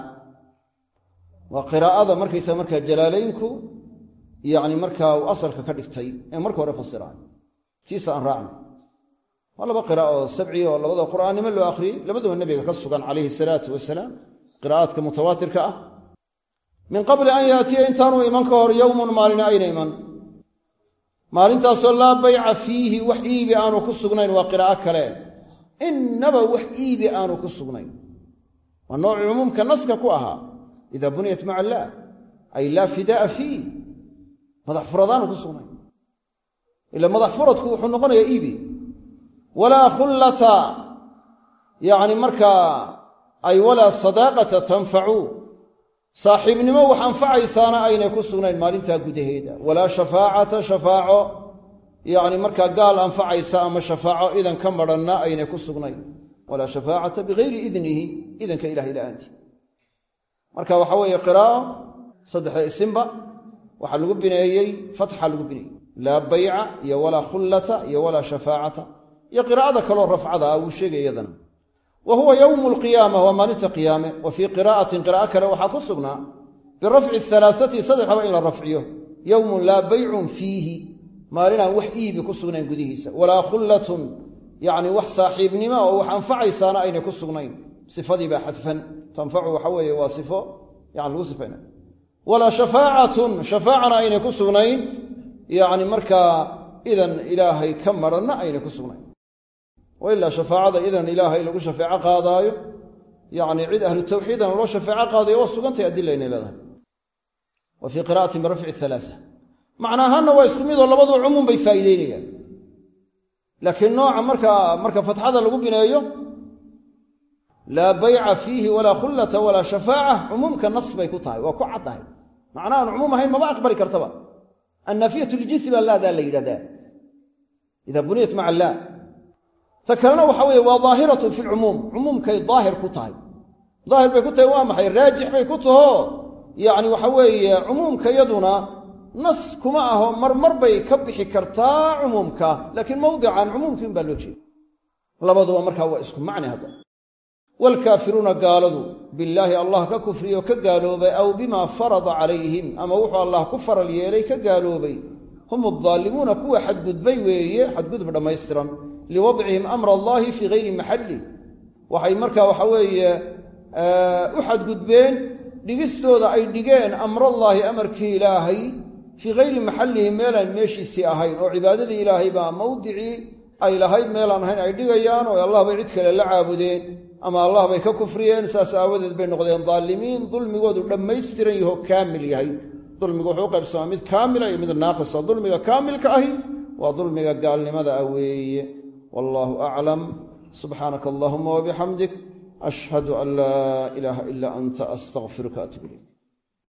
Waa qiraa'ada markaysa markaa jalaalaynku yacni markaa uu asalka ka dhigtay ee marka hore fasiraan. Tiisa aan raacno. Waa laba qira'a oo sabciya oo labada qur'aannimo loo akhriyey labaduba nebiga ka sugan calayhi salaatu wasalaam. Qiraa'aadka mutawaatirka ah. Min qabli an yaatiya intaanu iman ka hor yowmun maalina ayna iman. Maalintaasoo laa bayca fiihi wax iibi aanu ku sugnayn waa qiraa'o kale innaba wax iibi aanu ku sugnayn. Waa noocii cumuumka naska ku ahaa. Ida buniyat maca allaah ay laa fidaa'a fiih madax furadaanu ku sugnayn. Ila madax furadku wuxuu noqonayaa iibi. Walaa khullata yacni markaa ay walaa sadaaqata tanfacu saaxiibnimo wax anfacaysaana aynay ku sugnayn maalintaa gudaheeda. Walaa shafaacata shafaaco yacni markaa gaal anfacaysa ama shafaaco idan ka madhanna aynay ku sugnayn. Walaa shafaacata bigayri idnihi idanka ilahay la'aanti. Marka waxa weeye qiraa'o saddexda isimba waxaa lagu bineeyey fatxa lagu bineeyey. Laa bayca iyo walaa khullata iyo walaa shafaacata. Iyo qiraa'ada kaloo rafcada ah wuu sheegay iyadana. Wa huwa yowmu alqiyaama waa maalinta qiyaame. Wa fii qiraa'atin qiraa'o kale waxaa ku sugnaa. Birafci alaaati saddexdaba in la rafciyo. Yowmun laa baycun maalinaan wax iibi ku sugnayn gudihiisa. Walaa khullatun yacni wax saaxiibnimo oo wax anfacaysaana aynay ku sugnayn. Sifadii baa xadfan. Tanfacu waxa weeye waa sifo yani lagu sifayna walaa shafaacatun shafaacana aynay ku sugnayn. Yacni markaa idan ilaahay ka madhanna aynay ku sugnayn. Wa shafaacada idan ilaahay lagu shafeeco qaadaayo yacni cid ahlu tawxiidana loo shafeeco qaadayo waa sugantay adila inay leedahay. Wa fii qira'atin birafci macna waa isku midoo labadu cumuum bay faa'iideynayaan. Laakiin nooca markaa marka fatxada lagu bineeyo laa bayca fiihi walaa khullata walaa shafaaca cumuumka nas bay ku tahay waa ku caddahay macna aan cumuum ahayn maba aqbali kartaba. Annaafiyatu ljinsi baa laadaa la yidhahdaa. Ida buniyat maca laa ta kalena waxa weeye waa daahiratun fi lcumuum cumuumkay daahir ku tahay. Daahir bay ku tahay waa maxay? Raajix bay ku taho. Yacni waxa weeye cumuumka yaduna nas kuma aho marmar bay ka bixi kartaa cumuumka laakiin mawdican cumuumkii un baa loo jeeda labaduba markaa waa isku macni hadda. Waalkaafiruuna gaaladu billaahi allah ka kufriyo ka gaaloobay aw bimaa farada calayhim ama wuxuu allah ku faral yeelay ka gaaloobay. Hum addaalimuuna kuwa xadgudbay weeye xadgudub dhammaystiran. Liwadcihim amra allaahi fii hayri maxalli. Waxay markaa waxa weeye u xadgudbeen dhigistooda ay dhigeen amrallaahi amarkii ilaahay fii hayri maxallihi meelaan meeshiisii ahayn oo cibaadadii ilaahay baa mawdicii ay lahayd meelaan ahayn ay dhigayaan oo allah bay cid kale la caabudeen ama allah bay ka kufriyeen saas aawadeed bay noqdeen daalimiin dulmigoodu dhammaystiran yahoo kaamil yahay. Dulmigu wuxuu qaybsamaa mid kaamila iyo mid naaqisa dulmiga kaamilka ahi waa dulmiga gaalnimada ah weeye. Wallaahu aclam. Subxaanaka allahuma wabixamdik ashhadu an laa ilaaha ilaa anta astaqfiruka atub ilayk